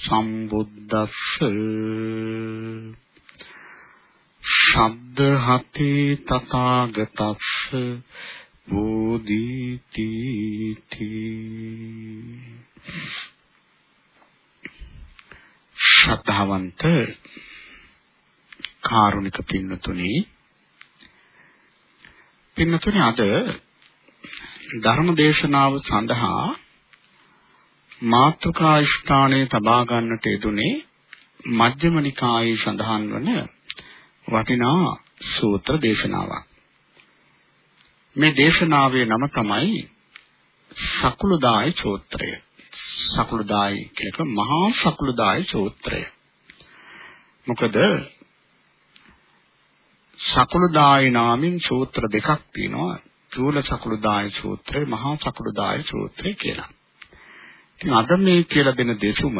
සම්බුද්දස්ස. ශබ්දහති තථාගතස්ස. බෝධීති ශ්‍රද්ධාවන්ත කාරුණික පින්නතුනි පින්නතුනි අද ධර්ම දේශනාව සඳහා මාත්‍රකා ස්ථානයේ තබා ගන්නට යෙදුනේ මජ්ක්‍ධිම නිකායේ සඳහන් වන වටිනා සූත්‍ර දේශනාවක්. මේ දේශනාවේ නම තමයි සකුළුදායි සූත්‍රය. සකුළුදායි කියලක මහා සකුළුදායි සූත්‍රය. මොකද සකුළුදායි නාමින් සූත්‍ර දෙකක් තියෙනවා. චූල සකුළුදායි සූත්‍රය, මහා සකුළුදායි සූත්‍රය කියලා. ඉතින් අද මේ කියලා දෙන දෙසුම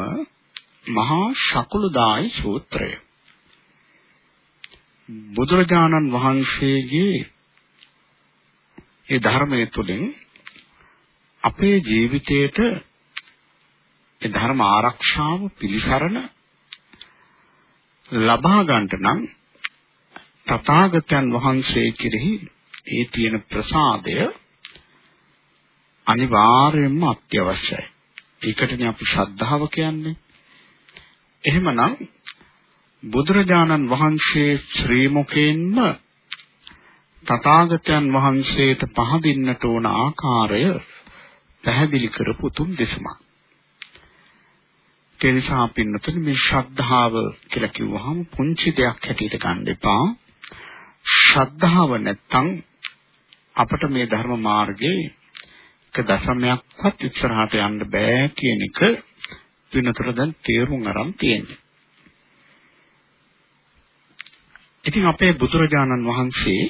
මහා ශකුළුදායි සූත්‍රය. බුදුරජාණන් වහන්සේගේ ඒ ධර්මයේ තුලින් අපේ ජීවිතයට ඒ ධර්ම ආරක්ෂාව පිළිසරණ ලබා ගන්නට නම් තථාගතයන් වහන්සේ කෙරෙහි ඒ තියෙන ප්‍රසාදය අනිවාර්යයෙන්ම අත්‍යවශ්‍යයි. ඒකටනේ අපි ශ්‍රද්ධාව කියන්නේ. එහෙමනම් බුදුරජාණන් වහන්සේ ශ්‍රී මුකෙන්ම තථාගතයන් වහන්සේට පහදින්නට ඕන ආකාරය පැහැදිලි කරපු තුන් දෙසමක්. ඒ නිසා පින්නතුනි මේ ශ්‍රද්ධාව කියලා කිව්වහම පුංචි දෙයක් හැටියට ගන්න එපා. ශ්‍රද්ධාව නැත්තම් අපට මේ ධර්ම මාර්ගයේ එක දශමයක්වත් ඉස්සරහට යන්න බෑ කියන එක පිනතර දැන් තේරුම් අරන් තියෙන්නේ. ඉතින් අපේ බුදුරජාණන් වහන්සේ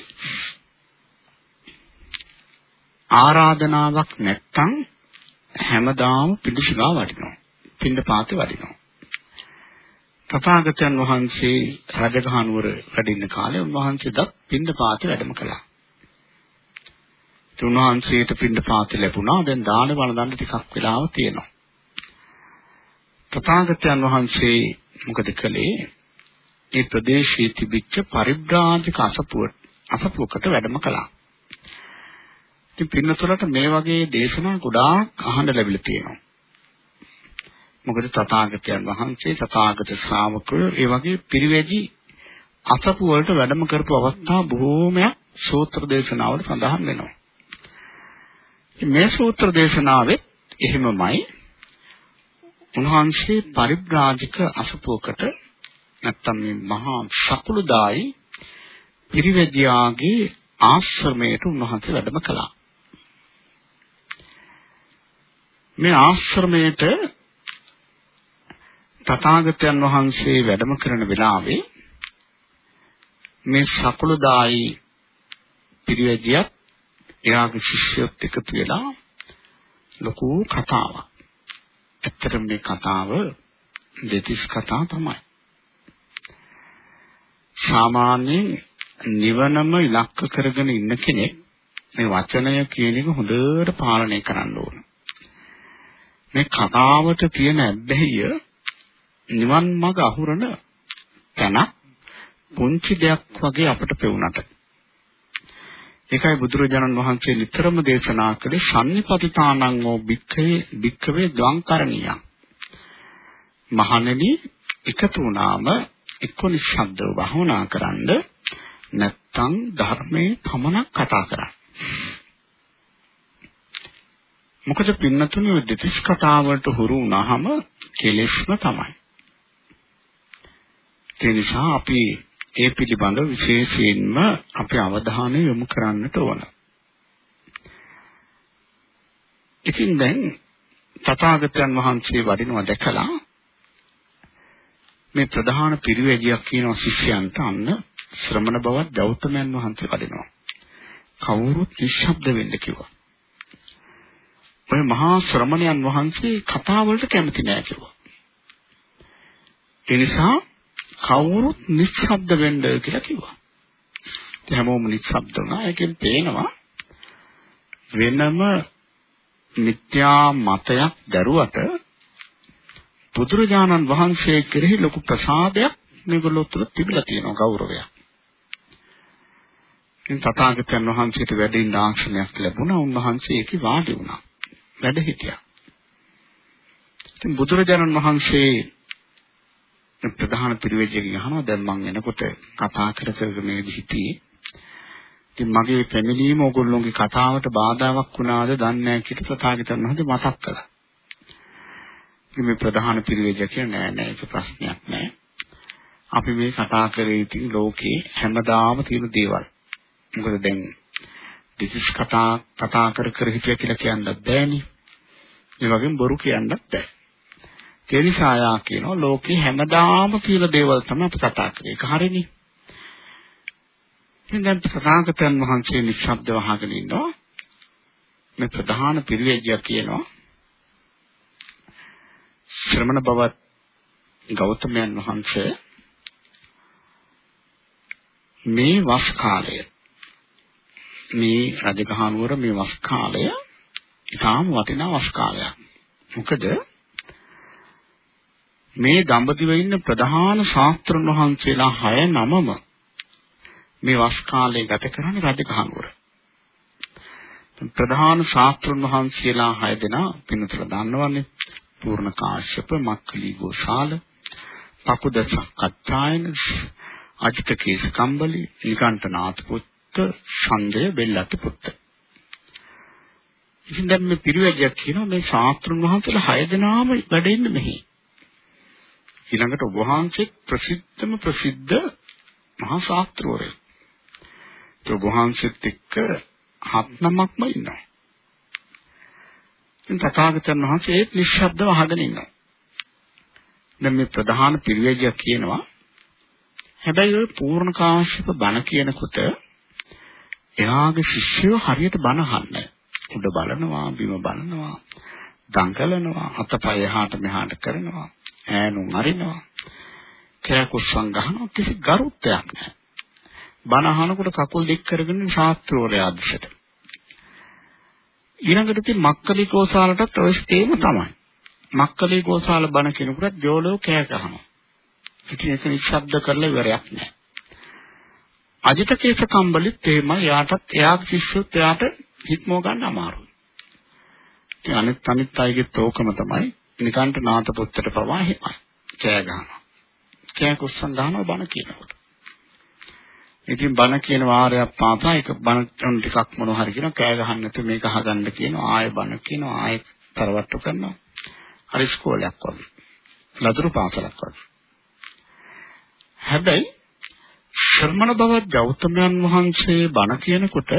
ආරාධනාවක් නැත්තම් හැමදාම පිළිසිලා වඩිනවා. පින්න පාතේ වඩිනවා. තථාගතයන් වහන්සේ රජගහනුවර වැඩ ඉන්න කාලේ උන්වහන්සේත් පින්න පාතේ වැඩම කළා. උන්වහන්සේට පින්න පාති ලැබුණා. දැන් දාන වළඳන්න ටිකක් වෙලාව තියෙනවා. තථාගතයන් වහන්සේ මොකද කළේ? මේ ප්‍රදේශයේ තිබිච්ච පරිබ්‍රාජක අසපුව අසපුවකට වැඩම කළා. ඉතින් පින්නතුලට මේ වගේ දේශනා ගොඩාක් අහන්න ලැබිලා තියෙනවා. මොකද තථාගතයන් වහන්සේ තථාගත ශ්‍රාවකයෝ ඒ වගේ පිරිවැජි අසපු වලට වැඩම කරපු අවස්ථා බොහෝමයක් සූත්‍ර දේශනාවල සඳහන් වෙනවා. මේ සූත්‍ර දේශනාවෙත් එහෙමමයි උන්වහන්සේ පරිබ්‍රාජික අසපුවකට නැත්තම් මේ මහා ශකුළුදායි පිරිවැජියාගේ ආශ්‍රමයට උන්වහන්සේ වැඩම කළා. මේ ආශ්‍රමයට තථාගතයන් වහන්සේ වැඩම කරන වෙලාවේ මේ ශකුළුදායි පිරිවැජියත් එයාගේ ශිෂ්‍යයොත් එකතු වෙලා ලොකු කතාවක්. ඇත්තටම මේ කතාව දෙතිස් කතා තමයි. සාමාන්‍යයෙන් නිවනම ඉලක්ක කරගෙන ඉන්න කෙනෙක් මේ වචනය කියන එක හොඳට පාලනය කරන්න ඕන. මේ කතාවට තියෙන ඇබ්බැහිය නිවන් මඟ අහුරන තැනක් පුංචි දෙයක් වගේ අපට පෙවුනට ඒකයි බුදුරජාණන් වහන්සේ නිතරම දේශනා කළේ සම්නිපතිතානං ඕ භික්ඛවේ භික්ඛවේ ද්වංකරණිය. මහණෙනි එකතු වුණාම එක්ක නිශ්ශබ්දව වහුණා කරන්න නැත්තම් ධර්මයේ පමණක් කතා කරන්න. මොකද පින්නතුනේ දෙතිස් කතාවලට හුරු වුණාම කෙලෙස්ම තමයි. ඒ නිසා අපි ඒ පිළිබඳ විශේෂයෙන්ම අපේ අවධානය යොමු කරන්නට ඕන. ඉතින් දැන් තථාගතයන් වහන්සේ වඩිනවා දැකලා මේ ප්‍රධාන පිරිවැජියක් කියන ශිෂ්‍යයන්ට අන්න ශ්‍රමණ බවත් ගෞතමයන් වහන්සේ වඩිනවා. කවුරුත් නිශ්ශබ්ද වෙන්න කිව්වා. ඔය මහා ශ්‍රමණයන් වහන්සේ කතා වලට කැමති නෑ කිව්වා. ඒ නිසා කවුරුත් නිශ්ශබ්ද වෙන්න කියලා කිව්වා. ඉතින් හැමෝම නිශ්ශබ්ද වුණා. ඒකෙන් පේනවා වෙනම මිත්‍යා මතයක් දරුවට බුදුරජාණන් වහන්සේ කෙරෙහි ලොකු ප්‍රසාදයක් මේගොල්ලෝ තුළ තිබිලා තියෙනවා ගෞරවයක්. ඉතින් තථාගතයන් වහන්සේට වැඩින්න ආශ්‍රමයක් ලැබුණා. උන්වහන්සේ ඒකේ වාඩි වුණා. වැඩ හිටියා. ඉතින් බුදුරජාණන් වහන්සේ ප්‍රධාන පිරිවෙජ්ජකින් අහනවා දැන් මං එනකොට කතා කර කර මේ හිටියේ. ඉතින් මගේ පැමිණීම ඕගොල්ලෝගේ කතාවට බාධාවක් වුණාද දන්නේ නැහැ කියලා තථාගතයන් වහන්සේ මතක් කළා. ඉතින් මේ ප්‍රධාන පිරිවෙජ්ජ කියන නෑ නෑ ඒක ප්‍රශ්නයක් නෑ. අපි මේ කතා කරේ ඉතින් ලෝකේ හැමදාම තියෙන දේවල්. මොකද දැන් දෙතිස් කතා කතා කර කර හිටිය කියලා කියන්නත් බෑනේ. ඒ වගේම බොරු කියන්නත් බෑ. ඒ නිසා යා කියනවා ලෝකේ හැමදාම තියෙන දේවල් තමයි අපි කතා කරේ. ඒක හරිනේ. ඉතින් දැන් ප්‍රකාශකයන් වහන්සේ නිශ්ශබ්දව අහගෙන ඉන්නවා. මේ ප්‍රධාන පිරිවැජියා කියනවා ශ්‍රමණ බවත් ගෞතමයන් වහන්සේ මේ වස් කාලය මේ රජගහනුවර මේ වස් කාලය ඉතාම වටිනා වස් කාලයක්. මොකද මේ දඹදිව ඉන්න ප්‍රධාන ශාස්ත්‍රඥ වහන්සේලා 6 නමම මේ වස් කාලය ගත කරන්නේ රජගහනුවර. ප්‍රධාන ශාස්ත්‍රඥ වහන්සේලා 6 දෙනා පින්නතල දන්නවන්නේ පූර්ණ කාශ්‍යප මක්ඛලි ගෝසාල පකුද සක්කච්ඡායන අජිත කේස කම්බලි නිකණ්ඨනාථ පුත් ඡන්දය බෙල්ලත් පුත්. ඉතින් දැන් මේ පිරිවැජයක් කියනවා මේ ශාස්ත්‍රුන් වහන්සේලා හය දෙනාම වැඩ ඉන්න මෙහි. ඊළඟට ඔබ වහන්සේ ප්‍රසිද්ධම ප්‍රසිද්ධ මහා ශාස්ත්‍රවරයෙක්. ඒ ඔබ වහන්සේත් එක්ක හත් නමක්ම ඉන්නවා. ඉතින් තථාගතයන් වහන්සේ ඒත් නිශ්ශබ්දව අහගෙන ඉන්නවා. දැන් මේ ප්‍රධාන පිරිවැජයක් කියනවා හැබැයි ඔය පූර්ණ කාශ්‍යප බණ කියනකොට එයාගේ ශිෂ්‍යයෝ හරියට බණ අහන්නේ. උඩ බලනවා, බිම බලනවා, දඟලනවා, අතපය එහාට මෙහාට කරනවා, ඈනුම් අරිනවා. කෑකුස්සන් ගහනවා කිසි ගරුත්වයක් නැහැ. බණ අහනකොට කකුල් දෙක කරගෙන ශාස්ත්‍රෝරයා දිශට. ඊළඟට ඉතින් මක්කලි කෝසාලටත් ඔය තේම තමයි. මක්කලි කෝසාල බණ කෙනෙකුට ජෝලෝ කෑ ගහනවා. ඉතින් ඒක නිශ්ශබ්ද කරලා ඉවරයක් නැහැ. අජිත කේස කම්බලිත් එහෙමයි. යාටත් එයාගේ ශිෂ්‍යොත් එයාට හිටමෝ ගන්න අමාරුයි. ඉතින් අනිත් අනිත් අයගේ තෝකම තමයි නිකන්ට නාත පුත්තට පවා එහෙමයි. කෑ ගහනවා. කෑ කුස්සන් ගහනවා බණ කියනකොට. ඉතින් බණ කියන වාරයක් පාපා එක බණ ටිකක් මොනවා හරි කියනවා කෑ ගහන්න නැතුව මේක අහගන්න කියනවා ආයෙ බණ කියනවා ආයෙ තරවට්ටු කරනවා. හරි ඉස්කෝලයක් වගේ. ලදරු පාසලක් වගේ. හැබැයි ශ්‍රමණ බව ගෞතමයන් වහන්සේ බණ කියනකොට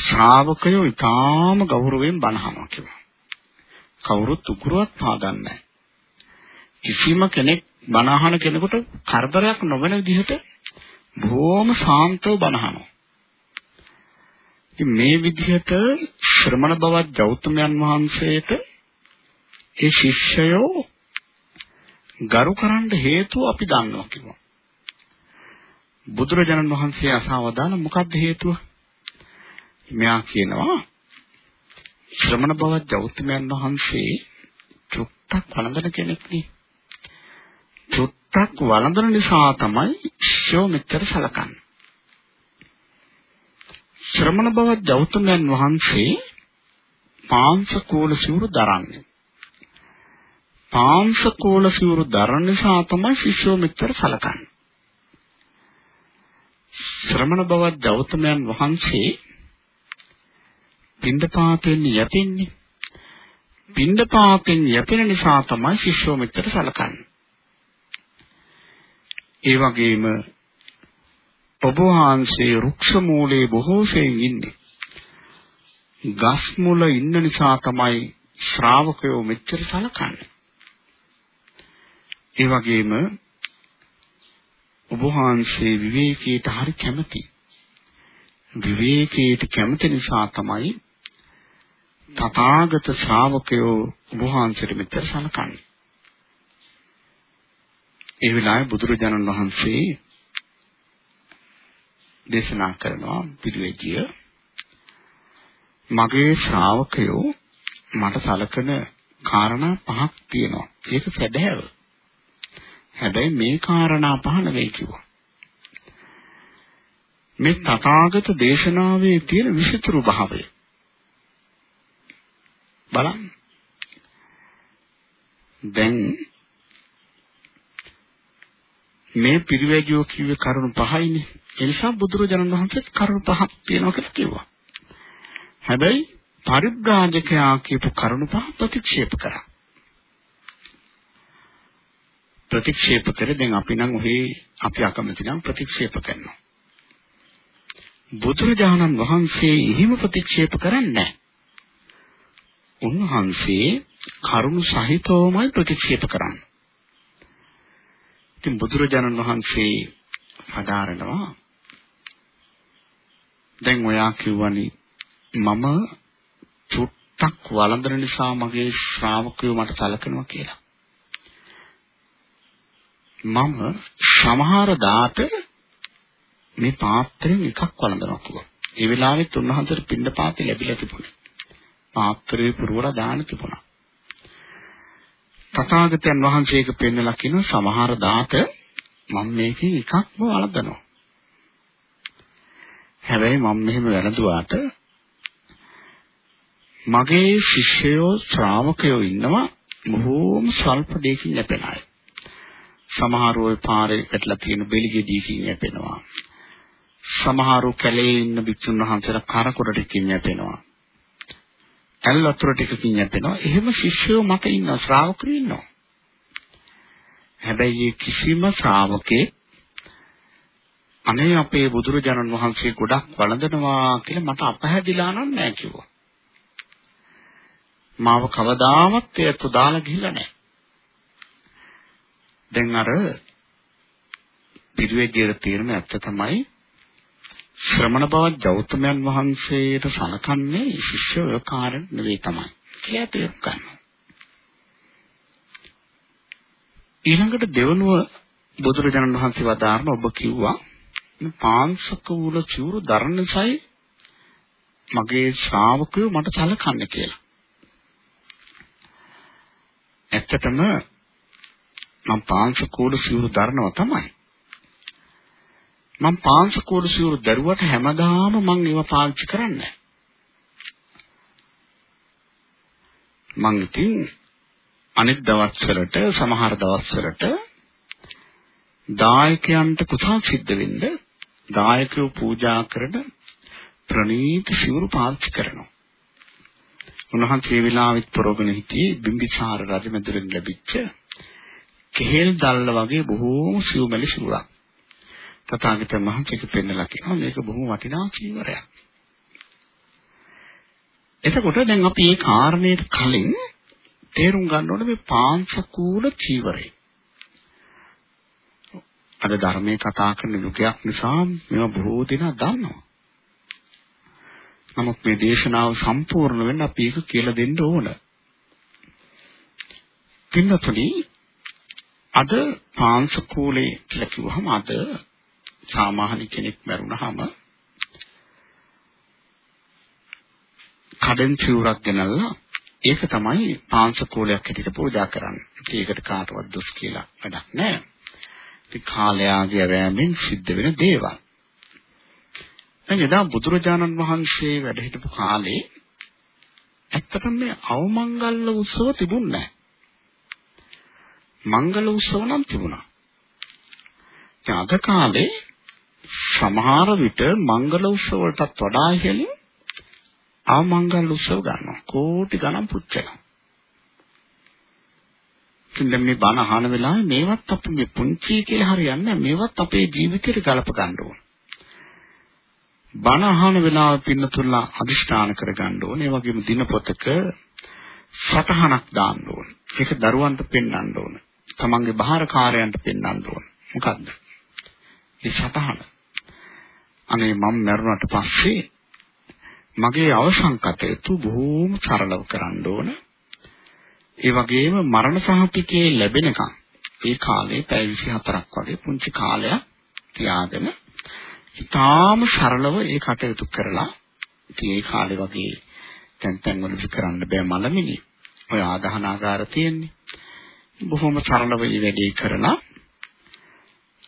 ශ්‍රාවකයෝ ඊටාම ගෞරවයෙන් බණ අහනවා කියලා. කවුරුත් උගුරුවක් පාදන්නේ කිසිම කෙනෙක් බණ අහන කෙනෙකුට කරදරයක් නොවන විදිහට බොහොම ශාන්තව බණ අහනවා. ඉතින් මේ විදිහට ශ්‍රමණ බවත් ගෞතමයන් වහන්සේට ඒ ශිෂ්‍යයෝ ගරු කරන්න හේතුව අපි දන්නවා කිව්වා. බුදුරජාණන් වහන්සේ අසවදාන මොකක්ද හේතුව? මෙයා කියනවා ශ්‍රමණ බවත් ගෞතමයන් වහන්සේ චුට්ටක් වළඳන කෙනෙක් නේ. චුට්ටක් වළඳන නිසා තමයි ශෝ මෙච්චර සලකන්නේ. ශ්‍රමණ බවත් ගෞතමයන් වහන්සේ පාංශකෝල සිවුරු දරන්නේ. පාංශකෝල සිවුරු දරන නිසා තමයි ශිෂ්‍යෝ මෙච්චර සලකන්නේ. ශ්‍රමණ බවත් ගෞතමයන් වහන්සේ පින්ඩපාතෙන් යැපෙන්නේ. පින්ඩපාතෙන් යැපෙන නිසා තමයි ශිෂ්‍යෝ මෙච්චර සලකන්නේ. ඒ වගේම ඔබ වහන්සේ රුක්ෂ මූලයේ බොහෝසෙයින් ඉන්නේ. ගස් මුල ඉන්න නිසා තමයි ශ්‍රාවකයෝ මෙච්චර සලකන්නේ. ඒ වගේම ඔබ වහන්සේ විවේකීට හරි කැමති. විවේකීට කැමති නිසා තමයි තථාගත ශ්‍රාවකයෝ ඔබ වහන්සේට මෙතර සලකන්නේ. ඒ වෙලාවේ බුදුරජාණන් වහන්සේ දේශනා කරනවා පිළිවෙජිය මගේ ශ්‍රාවකයෝ මට සලකන කාරණා පහක් තියෙනවා. ඒක සැබෑව. හැබැයි මේ කාරණා පහ නෙවෙයි කිව්වා. මේ තථාගත දේශනාවේ තියෙන විසිතුරු භාවය බලන්න. දැන් මේ පිරිවැජියෝ කිව්වේ කරුණු පහයිනේ. ඒ නිසා බුදුරජාණන් වහන්සේ කරුණු පහක් තියෙනවා කියලා කිව්වා. හැබැයි පරිබ්‍රාජකයා කියපු කරුණු පහ ප්‍රතික්ෂේප කරා. ප්‍රතික්ෂේප කරේ දැන් අපි නම් ඔහේ අපි අකමැති නම් ප්‍රතික්ෂේප කරනවා. බුදුරජාණන් වහන්සේ එහෙම ප්‍රතික්ෂේප කරන්නේ නැහැ. උන්වහන්සේ කරුණ සහිතවමයි ප්‍රතික්ෂේප කරන්නේ. ඉතින් බුදුරජාණන් වහන්සේ හදාරනවා දැන් ඔයා කිව්වනේ මම චුට්ටක් වළඳන නිසා මගේ ශ්‍රාවකයෝ මට සලකනවා කියලා. මම සමහර දාට මේ පාත්‍රයෙන් එකක් වළඳනවා කිව්වා. ඒ වෙලාවෙත් උන්වහන්සේට පින්න පාත්‍රය ලැබිලා තිබුණා. පාත්‍රේ පුරවලා දාන තිබුණා. තථාගතයන් වහන්සේක පෙන්නලා කියන සමහර දාත මම මේකේ එකක්ම වළඳනවා. හැබැයි මම මෙහෙම වැරදුවාට මගේ ශිෂ්‍යයෝ ශ්‍රාවකයෝ ඉන්නවා බොහෝම ස්වල්ප දෙයකින් ලැබෙන අය. සමහර ওই පාරේ පැටලා තියෙන බෙලිගෙඩියකින් යැපෙනවා. සමහරු කැලේ ඉන්න බික්ෂුන් වහන්සේලා කරකොඩටකින් යැපෙනවා. ඇල් වතුර ටිකකින් යැපෙනවා. එහෙම ශිෂ්‍යයෝ මට ඉන්නවා ශ්‍රාවකයෝ ඉන්නවා. හැබැයි කිසිම ශ්‍රාවකේ අනේ අපේ බුදුරජාණන් වහන්සේ ගොඩක් වළඳනවා කියලා මට අපහැදිලා නෑ කිව්වා. මාව කවදාවත් ඒත් දාලා ගිහිල්ලා නෑ. දැන් අර පිරිවෙජ්ජියට තියෙන ඇත්ත තමයි ශ්‍රමණ බව ගෞතමයන් වහන්සේට සලකන්නේ ශිෂ්‍ය කාරණ නෙවෙයි තමයි කියලා තේරුම් ගන්නවා. ඊළඟට දෙවනුව බුදුරජාණන් වහන්සේ වදාारण ඔබ කිව්වා පාංශක වූල චූරු ධර්ණසයි මගේ ශ්‍රාවකයෝ මට සලකන්නේ කියලා. ඇත්තටම මම පාංශකෝල සිවුරු දරනවා තමයි. මම පාංශකෝල සිවුරු දරුවට හැමදාම මම ඒව පාවිච්චි කරන්නේ මං ඉතින් අනිත් දවස්වලට සමහර දවස්වලට දායකයන්ට කුසල් සිද්ධ වෙන්න දායකයෝ පූජා කරන ප්‍රණීත සිවුරු පාවිච්චි කරනවා. උන්වහන්සේ වෙලාවෙත් ප්‍රෝගණ හිටියේ බිම්බිසාර රජමැදුරෙන් ලැබිච්ච කෙහෙල් දැල්ල වගේ බොහෝම සිව්මැලි සිවුරක්. තථාගතයන් වහන්සේක පෙන්නලා කියනවා මේක බොහොම වටිනා චීවරයක්. එතකොට දැන් අපි මේ කාරණයට කලින් තේරුම් ගන්න ඕනේ මේ පාංශකූල චීවරය. අද ධර්මයේ කතා කරන යුගයක් නිසා මේවා බොහෝ දෙනා දන්නවා. නමුත් මේ දේශනාව සම්පූර්ණ වෙන්න අපි ඒක කියලා දෙන්න ඕන. පින්නතුනි අද පාංශකූලේ කියලා කිව්වහම අද සාමාන්‍ය කෙනෙක් මරුණාම කඩෙන් සිවුරක් ගෙනල්ලා ඒක තමයි පාංශකූලයක් හැටියට පූජා කරන්නේ. ඒකට කාටවත් දුස් කියලා වැඩක් නැහැ. ඉතින් කාලයාගේ රැමෙන් සිද්ධ වෙන දේවල්. දැන් එදා බුදුරජාණන් වහන්සේ වැඩ හිටපු කාලේ ඇත්තටම මේ අවමංගල්‍ය උත්සව තිබුණේ නැහැ. මංගල උත්සව නම් තිබුණා. දැන් අද කාලේ සමහර විට මංගල උත්සව වලටත් වඩා ඉහළින් ආමංගල උත්සව ගන්නවා. කෝටි ගණන් පුච්චනවා. ඉතින් මේ බණ අහන වෙලාවේ මේවත් අපි මේ පුංචි කියලා හරියන්නේ මේවත් අපේ ජීවිතේට ගලප ගන්න ඕන. බණ අහන වෙලාව පින්නතුල්ලා අදිෂ්ඨාන කර ගන්න ඕනේ. ඒ වගේම දිනපොතක සටහනක් දාන්න ඕනේ. ඒක දරුවන්ට පෙන්වන්න ඕනේ. තමන්ගේ බාහිරකාරයන්ට පෙන්වන්න ඕන. මොකද්ද? ඒ සතහන. අනේ මම මරුණාට පස්සේ මගේ අවසන් කටයුතු බොහෝම සරලව කරන්න ඕන. ඒ වගේම මරණ සහතිකයේ ලැබෙනකන් ඒ කාලේ පැය 24ක් වගේ පුංචි කාලයක් තියාගෙන ඉතාම සරලව ඒ කටයුතු කරලා ඉතින් ඒ කාලේ වගේ තැන් තැන් වලදී කරන්න බෑ මලමිනි. ඔය ආදාහනාගාර තියෙන්නේ. බොහොම සරලව මේ වැඩේ කරලා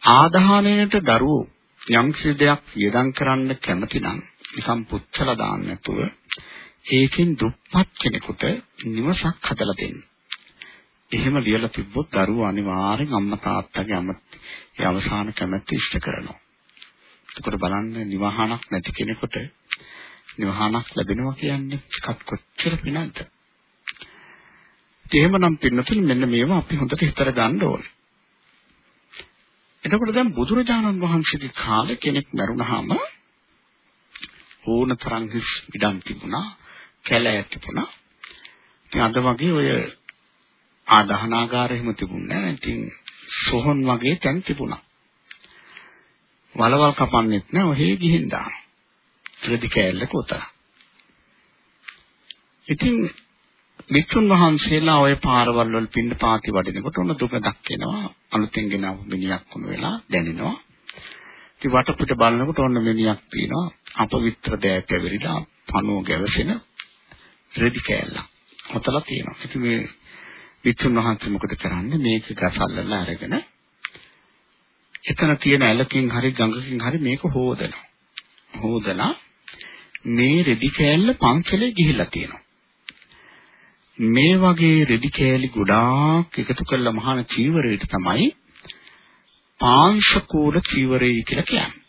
ආදාහණයට දරුවෝ යම් කිසි දෙයක් වියදම් කරන්න කැමති නම් නිකම් පුච්චලා දාන්න නැතුව ඒකෙන් දුප්පත් කෙනෙකුට නිවසක් හදලා දෙන්න. එහෙම ලියලා තිබ්බොත් දරුවෝ අනිවාර්යෙන් අම්මා තාත්තගේ අමතේ අවසාන කැමැත්ත ඉෂ්ට කරනවා. එතකොට බලන්න නිවහනක් නැති කෙනෙකුට නිවහනක් ලැබෙනවා කියන්නේ එකක් කොච්චර පිනක්ද? එහෙමනම් පින්නතුනි මෙන්න මේවා අපි හොඳට හිතර ගන්න ඕනේ. එතකොට දැන් බුදුරජාණන් වහන්සේගේ කාලේ කෙනෙක් මරුණාම ඕනතරම් හිස් ඉඩම් තිබුණා, කැලෑ තිබුණා. ඉතින් අද වගේ ඔය ආදාහනාගාර එහෙම තිබුණේ නැහැ. ඉතින් සොහොන් වගේ තැන් තිබුණා. වලවල් කපන්නෙත් නෑ ඔහේ ගිහින් දානවා. රෙදි කෑල්ලක උතර. ඉතින් මිත්තුන් වහන්සේලා ওই පාරවල් වල පින්න පාති වඩිනකොට උන දුක දක්කෙනවා අලුතෙන් ගෙනව මිනිහක් වුණ වෙලා දැනෙනවා. ඉතින් වටපිට බලනකොට ඔන්න මිනිහක් පීනවා අපවිත්‍ර දෑ කැවිරිලා පණුව ගැවසෙන රෙදි කෑල්ල. හතලා තියෙනවා. ඉතින් මේ මිත්තුන් වහන්සේ මොකද කරන්නේ මේක ගසල්ලලා අරගෙන එතන තියෙන ඇලකින් හරි ගඟකින් හරි මේක හොදනවා. හොදලා මේ රෙදි කෑල්ල පන්සලේ ගිහිල්ලා තියෙනවා. මේ වගේ රෙදි කෑලි ගොඩාක් එකතු කරලා මහාන චීවරයට තමයි පාංශකූල චීවරය කියලා කියන්නේ.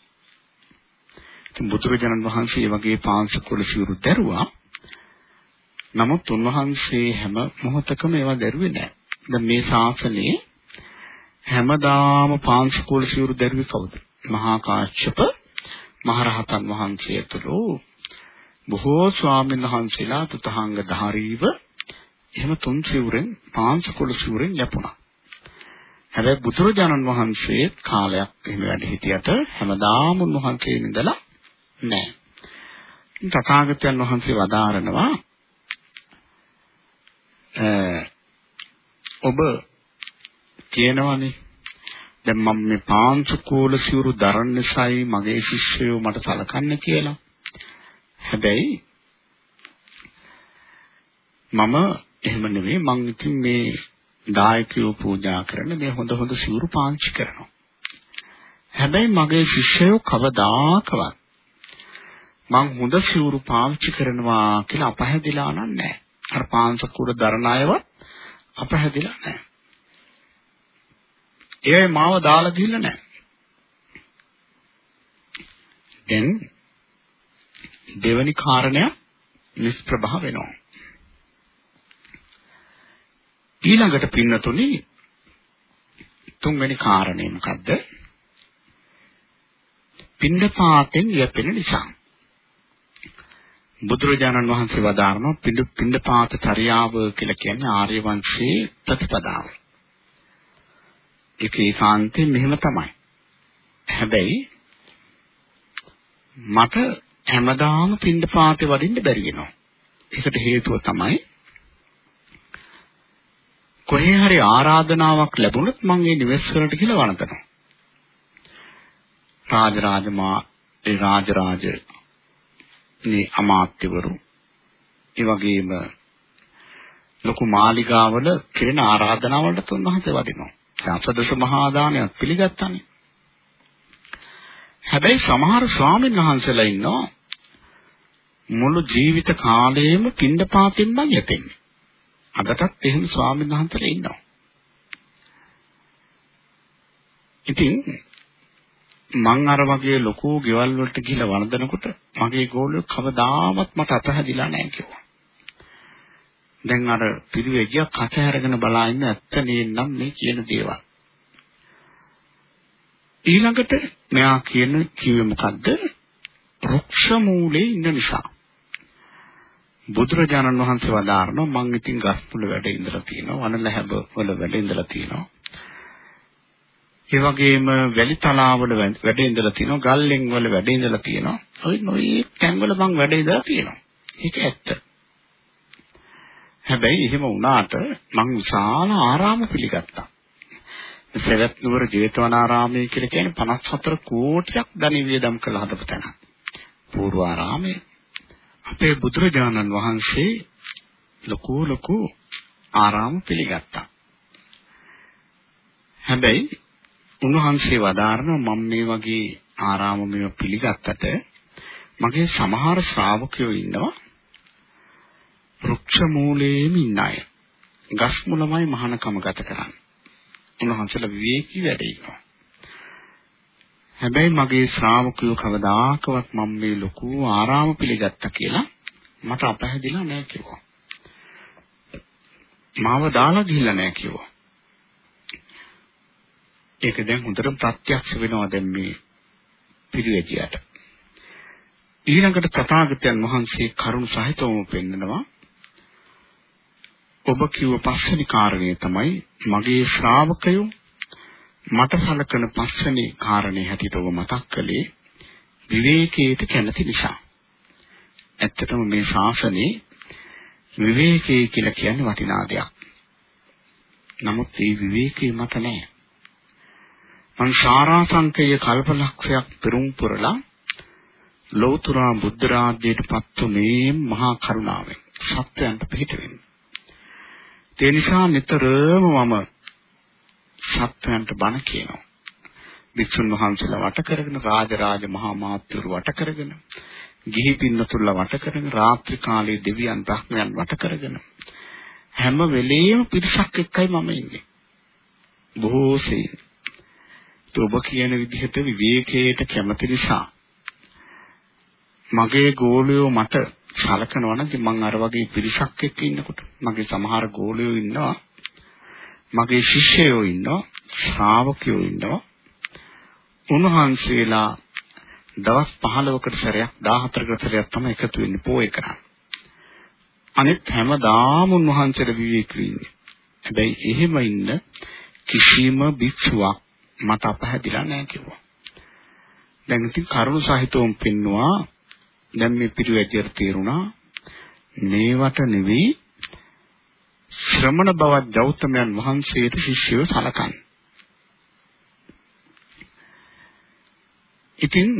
ඉතින් බුදුරජාණන් වහන්සේ මේ වගේ පාංශකූල චීවරු දරුවා. නමුත් උන්වහන්සේ හැම මොහොතකම ඒවා දරුවේ නැහැ. දැන් මේ ශාසනයේ හැමදාම පාංශකූල චීවරු දරුවේ කවුද? මහා කාශ්‍යප මහරහතන් වහන්සේ ඇතුළු බොහෝ ස්වාමීන් වහන්සේලා තුතහංග ධාරීව එහෙම තුන් සිවුරෙන් පාංශකුල සිවුරෙන් යපුණා. හැබැයි බුදුරජාණන් වහන්සේ කාලයක් එහෙම වැඩ හිටියට හැමදාම උන්වහන්සේ ඉඳලා නැහැ. තථාගතයන් වහන්සේ වදාරනවා ඔබ කියනවනේ දැන් මම මේ පාංශකූල සිවුරු දරන්න නිසායි මගේ ශිෂ්‍යයෝ මට සලකන්නේ කියලා. හැබැයි මම එහෙම නෙවෙයි මං ඉතින් මේ දායකයෝ පූජා කරන මේ හොඳ හොඳ සිවුරු පාවිච්චි කරනවා. හැබැයි මගේ ශිෂ්‍යයෝ කවදාකවත් මං හොඳ සිවුරු පාවිච්චි කරනවා කියලා අපහැදිලා නැහැ. අර පාංශකූල දරණ අයවත් අපහැදිලා නැහැ. ඒ මාව දාලා ගිහිල්ලා නැහැ. දැන් දෙවනි කාරණය නිෂ්ප්‍රභා වෙනවා. ඊළඟට පින්නතුනි තුන්වෙනි කාරණේ මොකද්ද? පින්ඩපාතෙන් යැපෙන නිසා. බුදුරජාණන් වහන්සේ වදාारणා පින්ඩ පින්ඩපාත චර්යාව කියලා කියන්නේ ආර්ය වංශයේ ප්‍රතිපදාව. ඒක ඒකාන්තයෙන් මෙහෙම තමයි. හැබැයි මට හැමදාම පින්ඩපාතේ වඩින්න බැරි වෙනවා. ඒකට හේතුව තමයි කොහේ හරි ආරාධනාවක් ලැබුණොත් මම ඒ නිවෙස් වලට කියලා වළඳනවා. රාජරාජමා ඒ රාජරාජ මේ අමාත්‍යවරු ඒ වගේම ලොකු මාලිගාවල කෙරෙන ආරාධනාවලට උන්වහන්සේ වදිනවා. සප්තදශ මහා දානයක් පිළිගත්තානේ. හැබැයි සමහර ස්වාමීන් වහන්සේලා ඉන්නවා මුළු ජීවිත කාලයේම පින්ඩපාතින්ම යෙතෙන්නේ. අදටත් එහෙම ස්වාමීන් වහන්සේලා ඉන්නවා. ඉතින් මං අර වගේ ලොකු ගෙවල් වලට ගිහිල්ලා වළඳනකොට මගේ ගෝලියෝ කවදාවත් මට අතහැදිලා නැහැ කිව්වා. දැන් අර පිරිවෙජිය කට හැරගෙන බලා ඉන්න ඇත්ත නේනම් මේ කියන දේවල්. ඊළඟට මෙයා කියන කිව්වේ මොකද්ද? වෘක්ෂ මූලේ ඉන්න නිසා. බුදුරජාණන් වහන්සේ වදාारणා මං ඉතින් ගස් මුල වැඩ ඉඳලා තියෙනවා වනලැහැබ වල වැඩ ඉඳලා තියෙනවා ඒ වගේම වැලි තලාවල වැඩ ඉඳලා තියෙනවා, ගල්ලෙන් වල වැඩ ඉඳලා තියෙනවා. ඔය නොයේ තැන්වල මං වැඩ ඉඳලා තියෙනවා. ඒක ඇත්ත. හැබැයි එහෙම වුණාට මං විශාල ආරාම පිළිගත්තා. සවැත් නුවර ජේතවනාරාමය කියලා කියන්නේ 54 කෝටියක් ධනෙ වියදම් කළ හදපු තැන. පූර්වාරාමය. අපේ බුදුරජාණන් වහන්සේ ලොකු ලොකු ආරාම පිළිගත්තා. හැබැයි උන්වහන්සේ වදාारणා මම මේ වගේ ආරාම මේව පිළිගත්තට මගේ සමහර ශ්‍රාවකයෝ ඉන්නවා වෘක්ෂ මූලයේම ඉන්න අය. ගස් මුලමයි මහානකම ගත කරන්නේ. උන්වහන්සේලා විවේකී වැඩ ඉන්නවා. හැබැයි මගේ ශ්‍රාවකයෝ කවදාකවත් මම මේ ලොකු ආරාම පිළිගත්තා කියලා මට අපහැදිලා නැහැ කිව්වා. මාව දාලා ගිහිල්ලා නැහැ කිව්වා. ඒක දැන් හොඳටම ප්‍රත්‍යක්ෂ වෙනවා දැන් මේ පිළිවෙතියට. ඊළඟට තථාගතයන් වහන්සේ කරුණ සහිතවම පෙන්නනවා ඔබ කිව්ව පස්වෙනි කාරණය තමයි මගේ ශ්‍රාවකයෝ මට සලකන පස්වෙනි කාරණේ හැටියට ඔබ මතක් කළේ විවේකයට කැමති නිසා. ඇත්තටම මේ ශාසනේ විවේකයේ කියලා කියන්නේ වටිනා දෙයක්. නමුත් මේ විවේකේ මට නැහැ. මං සාරාංශකයේ කල්පලක්ෂයක් පෙරම් පුරලා ලෞතර බුද්ධ රාජ්‍යයට පත්ව මේ මහා කරුණාවෙන් සත්‍යයන්ට පිට වෙන්නේ. ඒ නිසා නිතරම මම සත්‍යයන්ට බණ කියනවා. වික්ෂුන් වහන්සේලා වට කරගෙන රාජරාජ මහා මාත්‍යවරු වට කරගෙන ගිහි පින්නතුල්ලා වට කරගෙන රාත්‍රී කාලයේ දෙවියන් බ්‍රහ්මයන් වට කරගෙන හැම වෙලෙම පිරිසක් එක්කයි මම ඉන්නේ. බොහෝ සෙයින්. ඔබ කියන විදිහට විවේකයට කැමති නිසා මගේ ගෝලියෝ මට සලකනවා නම් මම අර වගේ පිරිසක් එක්ක ඉන්නකොට මගේ සමහර ගෝලියෝ ඉන්නවා මගේ ශිෂ්‍යයෝ ඉන්නවා ශ්‍රාවකයෝ ඉන්නවා. උන්වහන්සේලා දවස් 15කට සැරයක් 14කට සැරයක් තමයි එකතු වෙන්නේ පොයේ කරන්නේ. අනිත් හැමදාම උන්වහන්සේලා විවේකී ඉන්නේ හැබැයි එහෙම ඉන්න කිසිම භික්ෂුවක් මට අපහැදිලා නැහැ කිව්වා. දැන් ඉතින් කරුණ සහිතවම පෙන්නවා දැන් මේ පිළිවෙතියට තේරුණා මේවට නෙවෙයි ශ්‍රමණ බවත් ගෞතමයන් වහන්සේට ශිෂ්‍යව සලකන්නේ. ඉතින්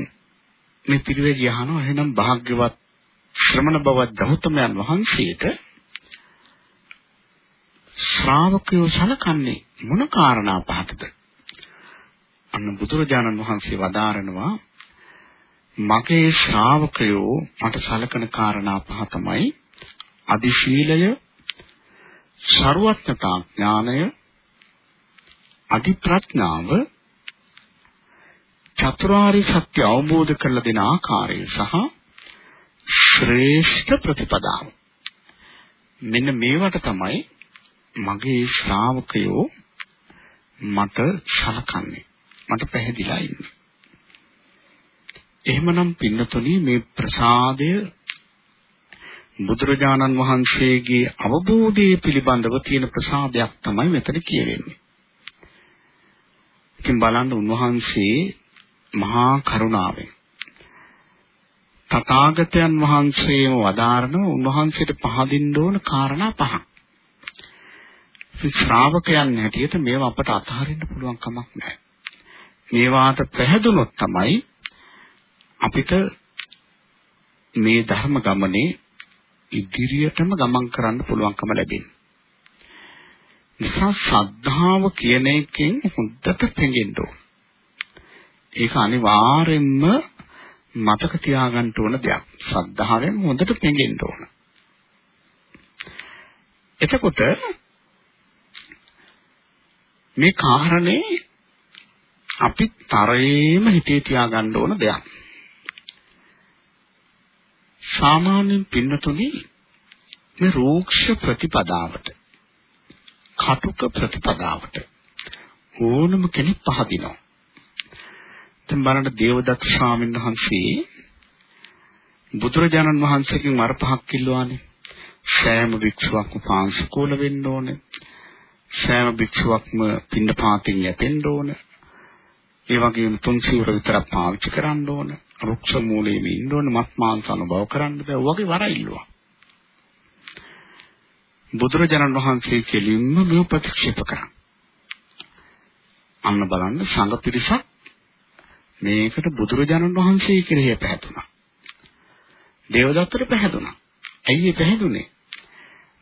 මේ පිළිවෙල යහනවා එහෙනම් භාග්‍යවත් ශ්‍රමණ බවත් ගෞතමයන් වහන්සේට ශ්‍රාවකයෝ සලකන්නේ මොන කාරණා පහටද? අන්න බුදුරජාණන් වහන්සේ වදාරනවා මගේ ශ්‍රාවකයෝ මට සලකන කාරණා පහ තමයි අදිශීලය ਸਰවඥතා ඥානය අධි ප්‍රඥාව චතුරාර්ය සත්‍ය අවබෝධ කරලා දෙන ආකාරය සහ ශ්‍රේෂ්ඨ ප්‍රතිපදාව. මෙන්න මේවට තමයි මගේ ශ්‍රාවකයෝ මට සලකන්නේ. මට පැහැදිලා ඉන්නේ. එහෙමනම් පින්නතුනි මේ ප්‍රසාදය බුදුරජාණන් වහන්සේගේ අවබෝධය පිළිබඳව තියෙන ප්‍රසාදයක් තමයි මෙතන කියවෙන්නේ. ඉතින් බලන්න උන්වහන්සේ මහා කරුණාවෙන් තථාගතයන් වහන්සේම වදාරන උන්වහන්සේට පහදින්න ඕන කාරණා පහක්. ශ්‍රාවකයන් හැටියට මේවා අපට අතහරින්න පුළුවන් කමක් නැහැ. මේවාට පැහැදුනොත් තමයි අපිට මේ ධර්ම ගමනේ ඉදිරියටම ගමන් කරන්න පුළුවන්කම ලැබෙන්නේ. නිසා ශ්‍රද්ධාව කියන එකෙන් හොඳට පෙඟෙන්න ඕන. ඒක අනිවාර්යෙන්ම මතක තියාගන්න ඕන දෙයක්. ශ්‍රද්ධාවෙන් හොඳට පෙඟෙන්න ඕන. එතකොට මේ කාරණේ අපි තරයේම හිතේ තියාගන්න ඕන දෙයක්. සාමාන්‍යයෙන් පින්නතුනි මේ රෝක්ෂ ප්‍රතිපදාවට කටුක ප්‍රතිපදාවට ඕනම කෙනෙක් පහදිනවා. දැන් බලන්න දේවදත්ත ස්වාමීන් වහන්සේ බුදුරජාණන් වහන්සේගෙන් වර පහක් කිල්ලුවානේ. සෑම භික්ෂුවක්ම පාංශකෝල වෙන්න ඕනේ. සෑම භික්ෂුවක්ම පින්න පාතින් යැපෙන්න ඕනේ. ඒ වගේම තුන් සිවුර විතරක් පාවිච්චි කරන්න ඕන. රුක්ෂ මූලයේම ඉන්න ඕන මත් මාංශ අනුභව කරන්න බෑ. වගේ වරයිල්ලුවා. බුදුරජාණන් වහන්සේ කෙලින්ම මේ ප්‍රතික්ෂේප කරා. අන්න බලන්න සංඝ පිරිසක් මේකට බුදුරජාණන් වහන්සේ කෙරෙහි පැහැදුනා. දේවදත්තට පැහැදුනා. ඇයි ඒ පැහැදුනේ?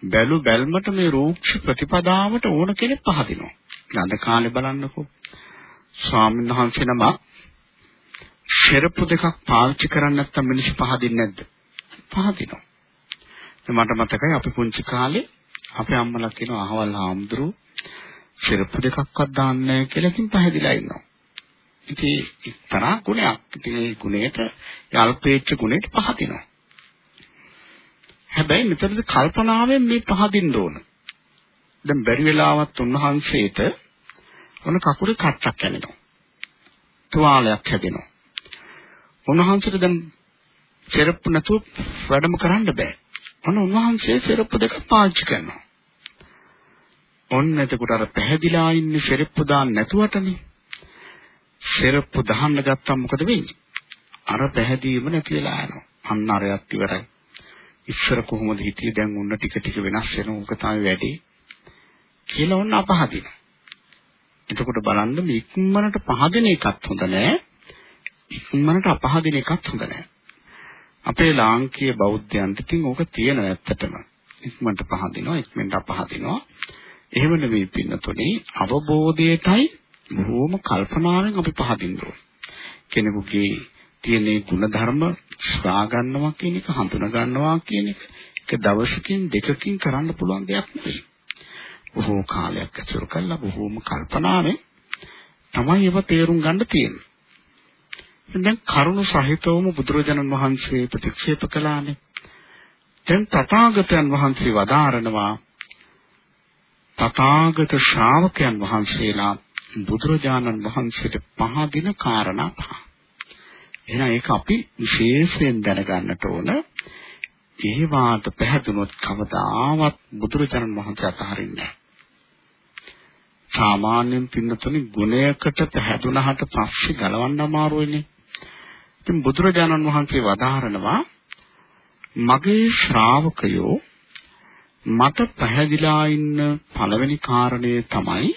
බැලු බැල්මට මේ රූක්ෂ ප්‍රතිපදාවට ඕන කෙනෙක් පහදිනවා. අද කාලේ බලන්නකෝ. ස්වාමීන් වහන්සේ නමක් ශෙරපු දෙකක් පාවිච්චි කරන්නේ නැත්නම් මිනිස්සු පහදින්නේ නැද්ද? පහදිනවා. මට මතකයි අපි පුංචි කාලේ අපේ අම්මලා කියනවා අහවල් හාමුදුරුවෝ ශෙරපු දෙකක්වත් දාන්නේ නැහැ කියලා ඉතින් පහදිලා ඉන්නවා. ඉතින් එක්තරා ගුණයක්. ඉතින් ඒ ගුණයට යාල්පේච්ච ගුණයට පහදිනවා. හැබැයි මෙතනද කල්පනාවෙන් මේ පහදින්න ඕන. දැන් බැරි වෙලාවත් උන්වහන්සේට ඔන්න කකුලේ කට්ටක් ඇනෙනවා. තුවාලයක් හැදෙනවා. උන්වහන්සේට දැන් සෙරප්පු නැතුව වැඩම කරන්න බෑ. ඔන්න උන්වහන්සේ සෙරප්පු දෙක පාවිච්චි කරනවා. ඔන්න එතකොට අර පැහැදිලා ඉන්නේ සෙරප්පු දාන්න නැතුවටනේ. සෙරප්පු දාන්න ගත්තම මොකද වෙන්නේ? අර පැහැදීම නැති වෙලා යනවා. අන්න අරයත් ඉවරයි. ඉස්සර කොහොමද හිටියේ දැන් උන්න ටික ටික වෙනස් වෙනවා. ඕක තමයි වැඩි. කියලා ඔන්න අපහදිනවා. එතකොට බලන්න මේ ඉක්මනට පහදින එකත් හොඳ නෑ. ඉක්මනට අපහදින එකත් හොඳ නෑ. අපේ ලාංකීය බෞද්ධයන්ට ඉතින් ඕක තියෙනවා ඇත්තටම. ඉක්මනට පහදිනවා, ඉක්මනට අපහදිනවා. එහෙම නෙවෙයි පින්නතුනේ අවබෝධයටයි බොහෝම කල්පනාවෙන් අපි පහදින්න ඕනේ. කෙනෙකුගේ තියෙන ಗುಣධර්ම ස්වා ගන්නවා කියන එක හඳුනා ගන්නවා කියන එක එක දවසකින් දෙකකින් කරන්න පුළුවන් දෙයක් නෙවෙයි. බොහෝ කාලයක් ඇතුළු කළා බොහෝම කල්පනාවෙන් තමයි ඒව තේරුම් ගන්න තියෙන්නේ. දැන් කරුණ සහිතවම බුදුරජාණන් වහන්සේ ප්‍රතික්ෂේප කළානේ. දැන් තථාගතයන් වහන්සේ වදාරනවා තථාගත ශ්‍රාවකයන් වහන්සේලා බුදුරජාණන් වහන්සේට පහදින කාරණා පහ. එහෙනම් ඒක අපි විශේෂයෙන් දැනගන්නට ඕන. ඒ වාට පැහැදුනොත් කවදාවත් බුදුරජාණන් වහන්සේ අතහරින්නේ නැහැ. සාමාන්‍යයෙන් පින්නතුනි ගුණයකට පැහැදුනහට පස්සේ ගලවන්න අමාරු වෙන්නේ. ඉතින් බුදුරජාණන් වහන්සේ වදාහරනවා මගේ ශ්‍රාවකයෝ මට පැහැදිලා ඉන්න පළවෙනි කාරණය තමයි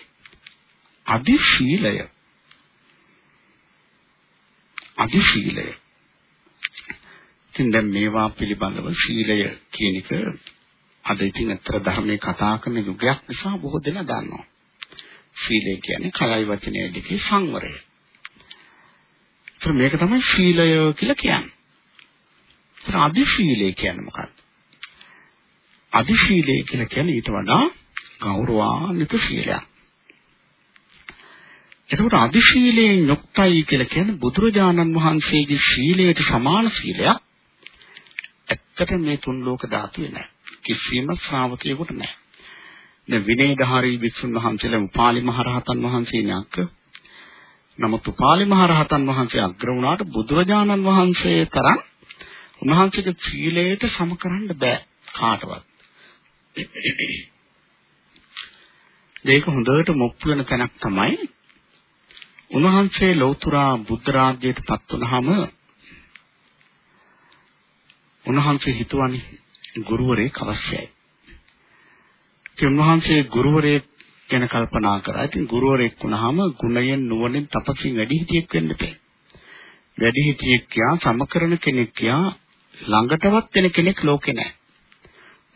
අදි ශීලය. අදි ශීලය. ඉතින් දැන් මේවා පිළිබඳව ශීලය කියන එක අද ඉතින් අතර ධර්මයේ කතා කරන යුගයක් නිසා බොහෝ දෙනා දන්නවා. ශීලය කියන්නේ කයයි වචනය දෙකේ සංවරය. ඒත් මේක තමයි ශීලය කියලා කියන්නේ. ඒත් අදි ශීලය කියන්නේ මොකක්ද? අදි ශීලය කියලා කියන්නේ ඊට වඩා ගෞරවාන්විත ශීලයක්. එතකොට අදි ශීලයෙන් යුක්තයි කියලා කියන්නේ බුදුරජාණන් වහන්සේගේ ශීලයට සමාන ශීලයක්. ඇත්තට මේ තුන් ලෝක ධාතුවේ නැහැ. කිසිම ශ්‍රාවකයෙකුට නැහැ. දැන් විනයධාරී වික්ෂුන් වහන්සේලා උපාලි මහරහතන් වහන්සේ නාක නමුත් උපාලි මහරහතන් වහන්සේ අග්‍ර වුණාට බුදුරජාණන් වහන්සේ තරම් උන්වහන්සේගේ සීලයට සම කරන්න බෑ කාටවත්. ඒක හොඳට මොප්පු වෙන තැනක් තමයි උන්වහන්සේ ලෞතුරා බුද්ධ රාජ්‍යයට පත් වුනහම උන්වහන්සේ හිතුවනේ ගුරුවරයෙක් අවශ්‍යයි. උන්වහන්සේ ගුරුවරයෙක් ගැන කල්පනා කරා. ඉතින් ගුරුවරයෙක් වුණාම ගුණයෙන් නුවණින් තපසින් වැඩිහිටියෙක් වෙන්න බෑ. වැඩිහිටියෙක් කියා සමකරන කෙනෙක් කියා ළඟටවත් වෙන කෙනෙක් ලෝකේ නැහැ.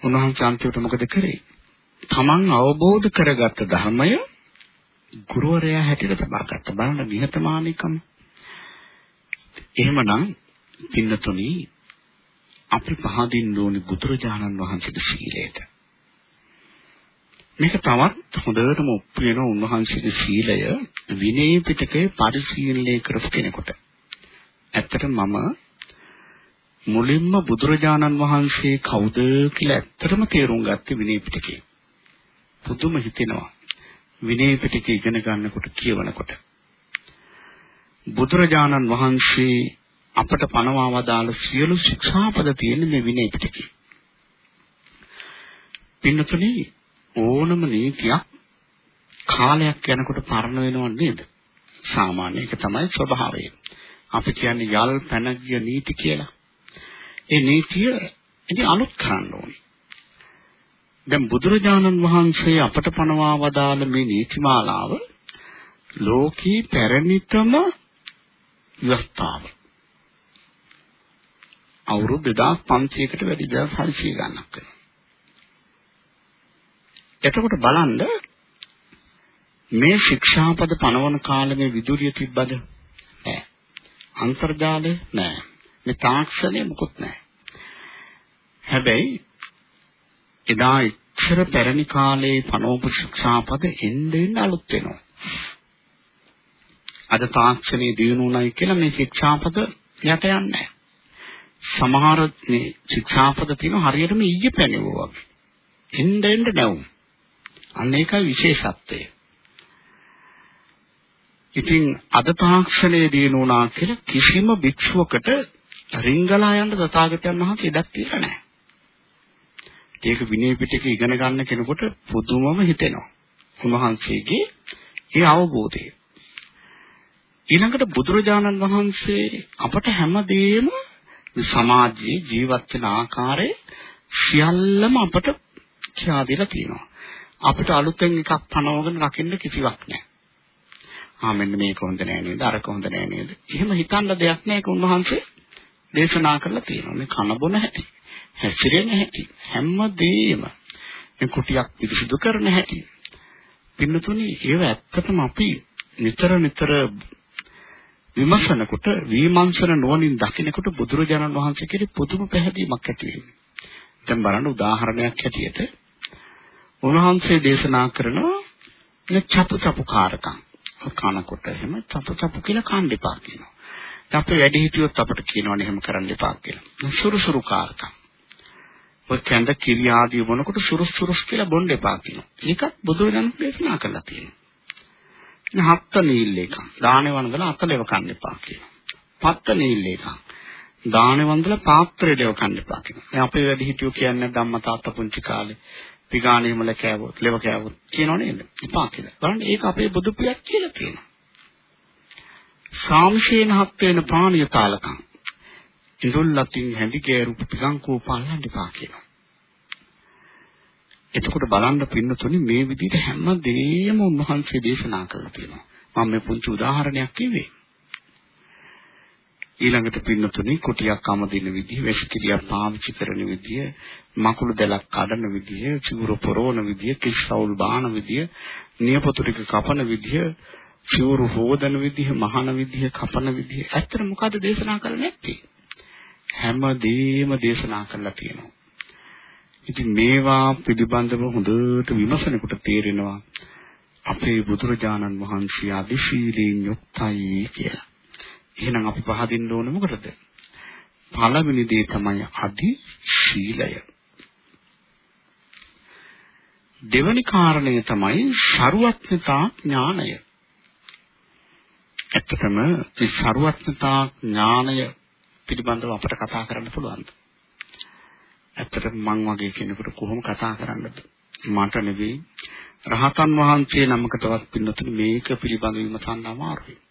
උන්වහන්සේ අන්තිමට මොකද කරේ? තමන් අවබෝධ කරගත්ත ධර්මය ගුරුවරයා හැටියට තබාගත්ත බලන්න නිහතමානීකම. එහෙමනම් පින්නතුනි අපි පහදින්න ඕනේ බුදුරජාණන් වහන්සේගේ සීලයට. මේක තවත් හොඳටම ඔප්පු වෙන උන්වහන්සේගේ සීලය විනය පිටකේ පරිශීලනය කරපු කෙනෙකුට. ඇත්තටම මම මුලින්ම බුදුරජාණන් වහන්සේ කවුද කියලා ඇත්තටම තේරුම් ගත්තේ විනය පිටකේ. පුදුම හිතෙනවා. විනය පිටකේ ඉගෙන ගන්නකොට කියවනකොට. බුදුරජාණන් වහන්සේ අපට පනවා වදාළ සියලු ශික්ෂාපද තියෙන මේ විනය පිටකේ. පින්නතුනේ ඕනම නීතියක් කාලයක් යනකොට පරණ වෙනව නේද? සාමාන්‍ය ඒක තමයි ස්වභාවය. අපි කියන්නේ යල් පැනගිය නීති කියලා. ඒ නීතිය ඉතින් අලුත් කරන්න ඕනේ. දැන් බුදුරජාණන් වහන්සේ අපට පනවා වදාළ මේ නීතිමාලාව ලෝකී පැරණිතම ව්‍යවස්ථාව. අවුරුදු 2500කට වැඩි 2600 ගණනක් වෙනවා. එතකොට බලන්න මේ ශික්ෂාපද පනවන කාලේ මේ විදුලිය තිබ්බද? නෑ. අන්තර්ජාලය නෑ. මේ තාක්ෂණය මොකුත් නෑ. හැබැයි එදා ඉච්ඡර පැරණි කාලේ පනවපු ශික්ෂාපද එන්න එන්න අලුත් වෙනවා. අද තාක්ෂණයේ දියුණුවයි කියලා මේ ශික්ෂාපද යට යන්නේ සමහර මේ ශික්ෂාපද තියෙන හරියටම ඊයේ පැනෙවුවා වගේ. එන්න එන්න නැවුම්. අන්න ඒකයි විශේෂත්වය. ඉතින් අද තාක්ෂණයේ දිනුණා කියලා කිසිම භික්ෂුවකට රිංගලා යන්න තථාගතයන් වහන්සේ ඉඩක් තියලා නැහැ. ඒක විනය පිටක ඉගෙන ගන්න කෙනෙකුට පුදුමම හිතෙනවා. උන්වහන්සේගේ ඒ අවබෝධය. ඊළඟට බුදුරජාණන් වහන්සේ අපට හැමදේම සමාජයේ ජීවත් වෙන ආකාරය සියල්ලම අපට කියා දෙලා තියෙනවා. අපිට අලුතෙන් එකක් පනවගෙන රකින්න කිසිවක් නැහැ. ආ මෙන්න මේක හොඳ නෑ නේද අරක හොඳ නෑ නේද එහෙම හිතන්න දෙයක් නෑ ඒක උන්වහන්සේ දේශනා කරලා තියෙනවා මේ කන බොන හැටි හැසිරෙන හැටි හැමදේම මේ කුටියක් පිරිසිදු කරන හැටි පින්නතුනි ඒව ඇත්තටම අපි නිතර නිතර විමසනකොට විමර්ශන නොවනින් දකිනකොට බුදුරජාණන් වහන්සේ කෙරෙහි පුදුම පැහැදීමක් ඇති වෙනවා. දැන් බලන්න උදාහරණයක් හැටියට උන්වහන්සේ දේශනා කරනවා මේ චපු චපු කාරකම්. කනකොට එහෙම චපු චපු කියලා කන්න එපා කියනවා. අපේ වැඩි හිටියොත් අපට කියනවනේ එහෙම කරන්න එපා කියලා. සුරුසුරු කාරකම්. ඔය කැඳ කිරි ආදී මොනකොට සුරුස් සුරුස් කියලා බොන්න එපා කියනවා. ඒකත් බුදුරජාණන් දේශනා කරලා තියෙනවා. ඉතින් හත්ත නීල් එක. දානේ වන්දලා අතලෙව කන්න එපා කියනවා. පත්ත නීල් එක. දානේ වන්දලා පාත්‍රය දෙව කන්න එපා කියනවා. දැන් අපේ වැඩි හිටියෝ කියන්නේ ධම්ම තාත්තා පුංචි කාලේ පිගානේ මල කෑවොත්, ලෙව කෑවොත් කියනව නේද? එපා කියලා. බලන්න ඒක අපේ බුදු පියක් කියලා කියනවා. සාම්ශේන හත් වෙන පාණිය තාලකම්. ඉඳුල් ලතින් හැඳි ගෑරු පිටං කෝපල්ලන් දෙපා කියනවා. එතකොට බලන්න පින්නතුනි මේ විදිහට හැම දෙයක්ම උන්වහන්සේ දේශනා කරලා තියෙනවා. මම මේ පුංචි උදාහරණයක් කිව්වේ. ඊළඟට පින්නතුනේ කුටියක් අමදින විදිහ, වැසිකිරියක් පාවිච්චි කරන විදිහ, මකුළු දැලක් කඩන විදිහ, චූරු පොරවන විදිහ, කිස්සවුල් බාන විදිහ, නියපොතු ටික කපන විදිහ, චූරු හොදන විදිහ, මහන විදිහ, කපන විදිහ. ඇත්තට මොකද දේශනා කරන්නේ නැත්තේ? හැමදේම දේශනා කරලා තියෙනවා. ඉතින් මේවා පිළිබඳව හොඳට විමසනකොට තේරෙනවා අපේ බුදුරජාණන් වහන්සේ අදිශීලයෙන් යුක්තයි කියලා. එහෙනම් අපි පහදින්න ඕන මොකටද? පළවෙනි දේ තමයි අදි ශීලය. දෙවැනි කාරණය තමයි ਸਰුවත්නතා ඥානය. ඇත්තටම මේ ਸਰුවත්නතා ඥානය පිළිබඳව අපට කතා කරන්න පුළුවන්ද? ඇත්තටම මං වගේ කෙනෙකුට කොහොම කතා කරන්නද? මට නෙවෙයි රහතන් වහන්සේ නමකටවත් පින්නතුනේ මේක පිළිබඳව විමසන්න අමාරුයි.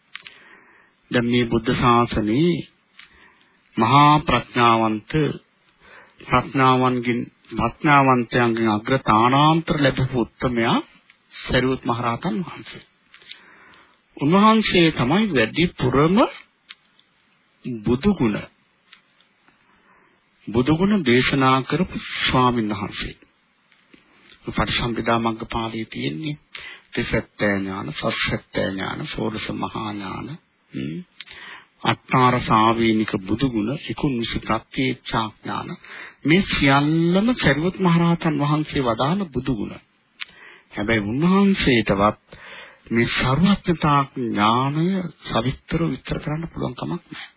දැන් මේ බුද්ධ ශාසනයේ මහා ප්‍රඥාවන්ත ප්‍රඥාවන්ගෙන් ප්‍රඥාවන්තයන්ගෙන් අග්‍ර තානාන්තර ලැබපු උත්තමයා සරියුත් මහරහතන් වහන්සේ. උන්වහන්සේ තමයි වැඩිපුරම බුදු ගුණ බුදු ගුණ දේශනා කරපු ස්වාමීන් වහන්සේ. පටිසම්භිදා මග්ග පාළියේ තියෙන්නේ ත්‍රිසත්‍ය ඥාන, සත්‍යත්‍ය ඥාන, සෝරස මහා ඥාන, අට්ඨාර සාවේනික බුදුගුණ 19 ප්‍රත්‍යේක්ෂා ඥාන මේ සියල්ලම සරියුත් මහරහතන් වහන්සේ වදාළ බුදුගුණ. හැබැයි උන්වහන්සේටවත් මේ ਸਰවඥතා ඥානය සවිස්තරව විස්තර කරන්න පුළුවන් කමක් නැහැ.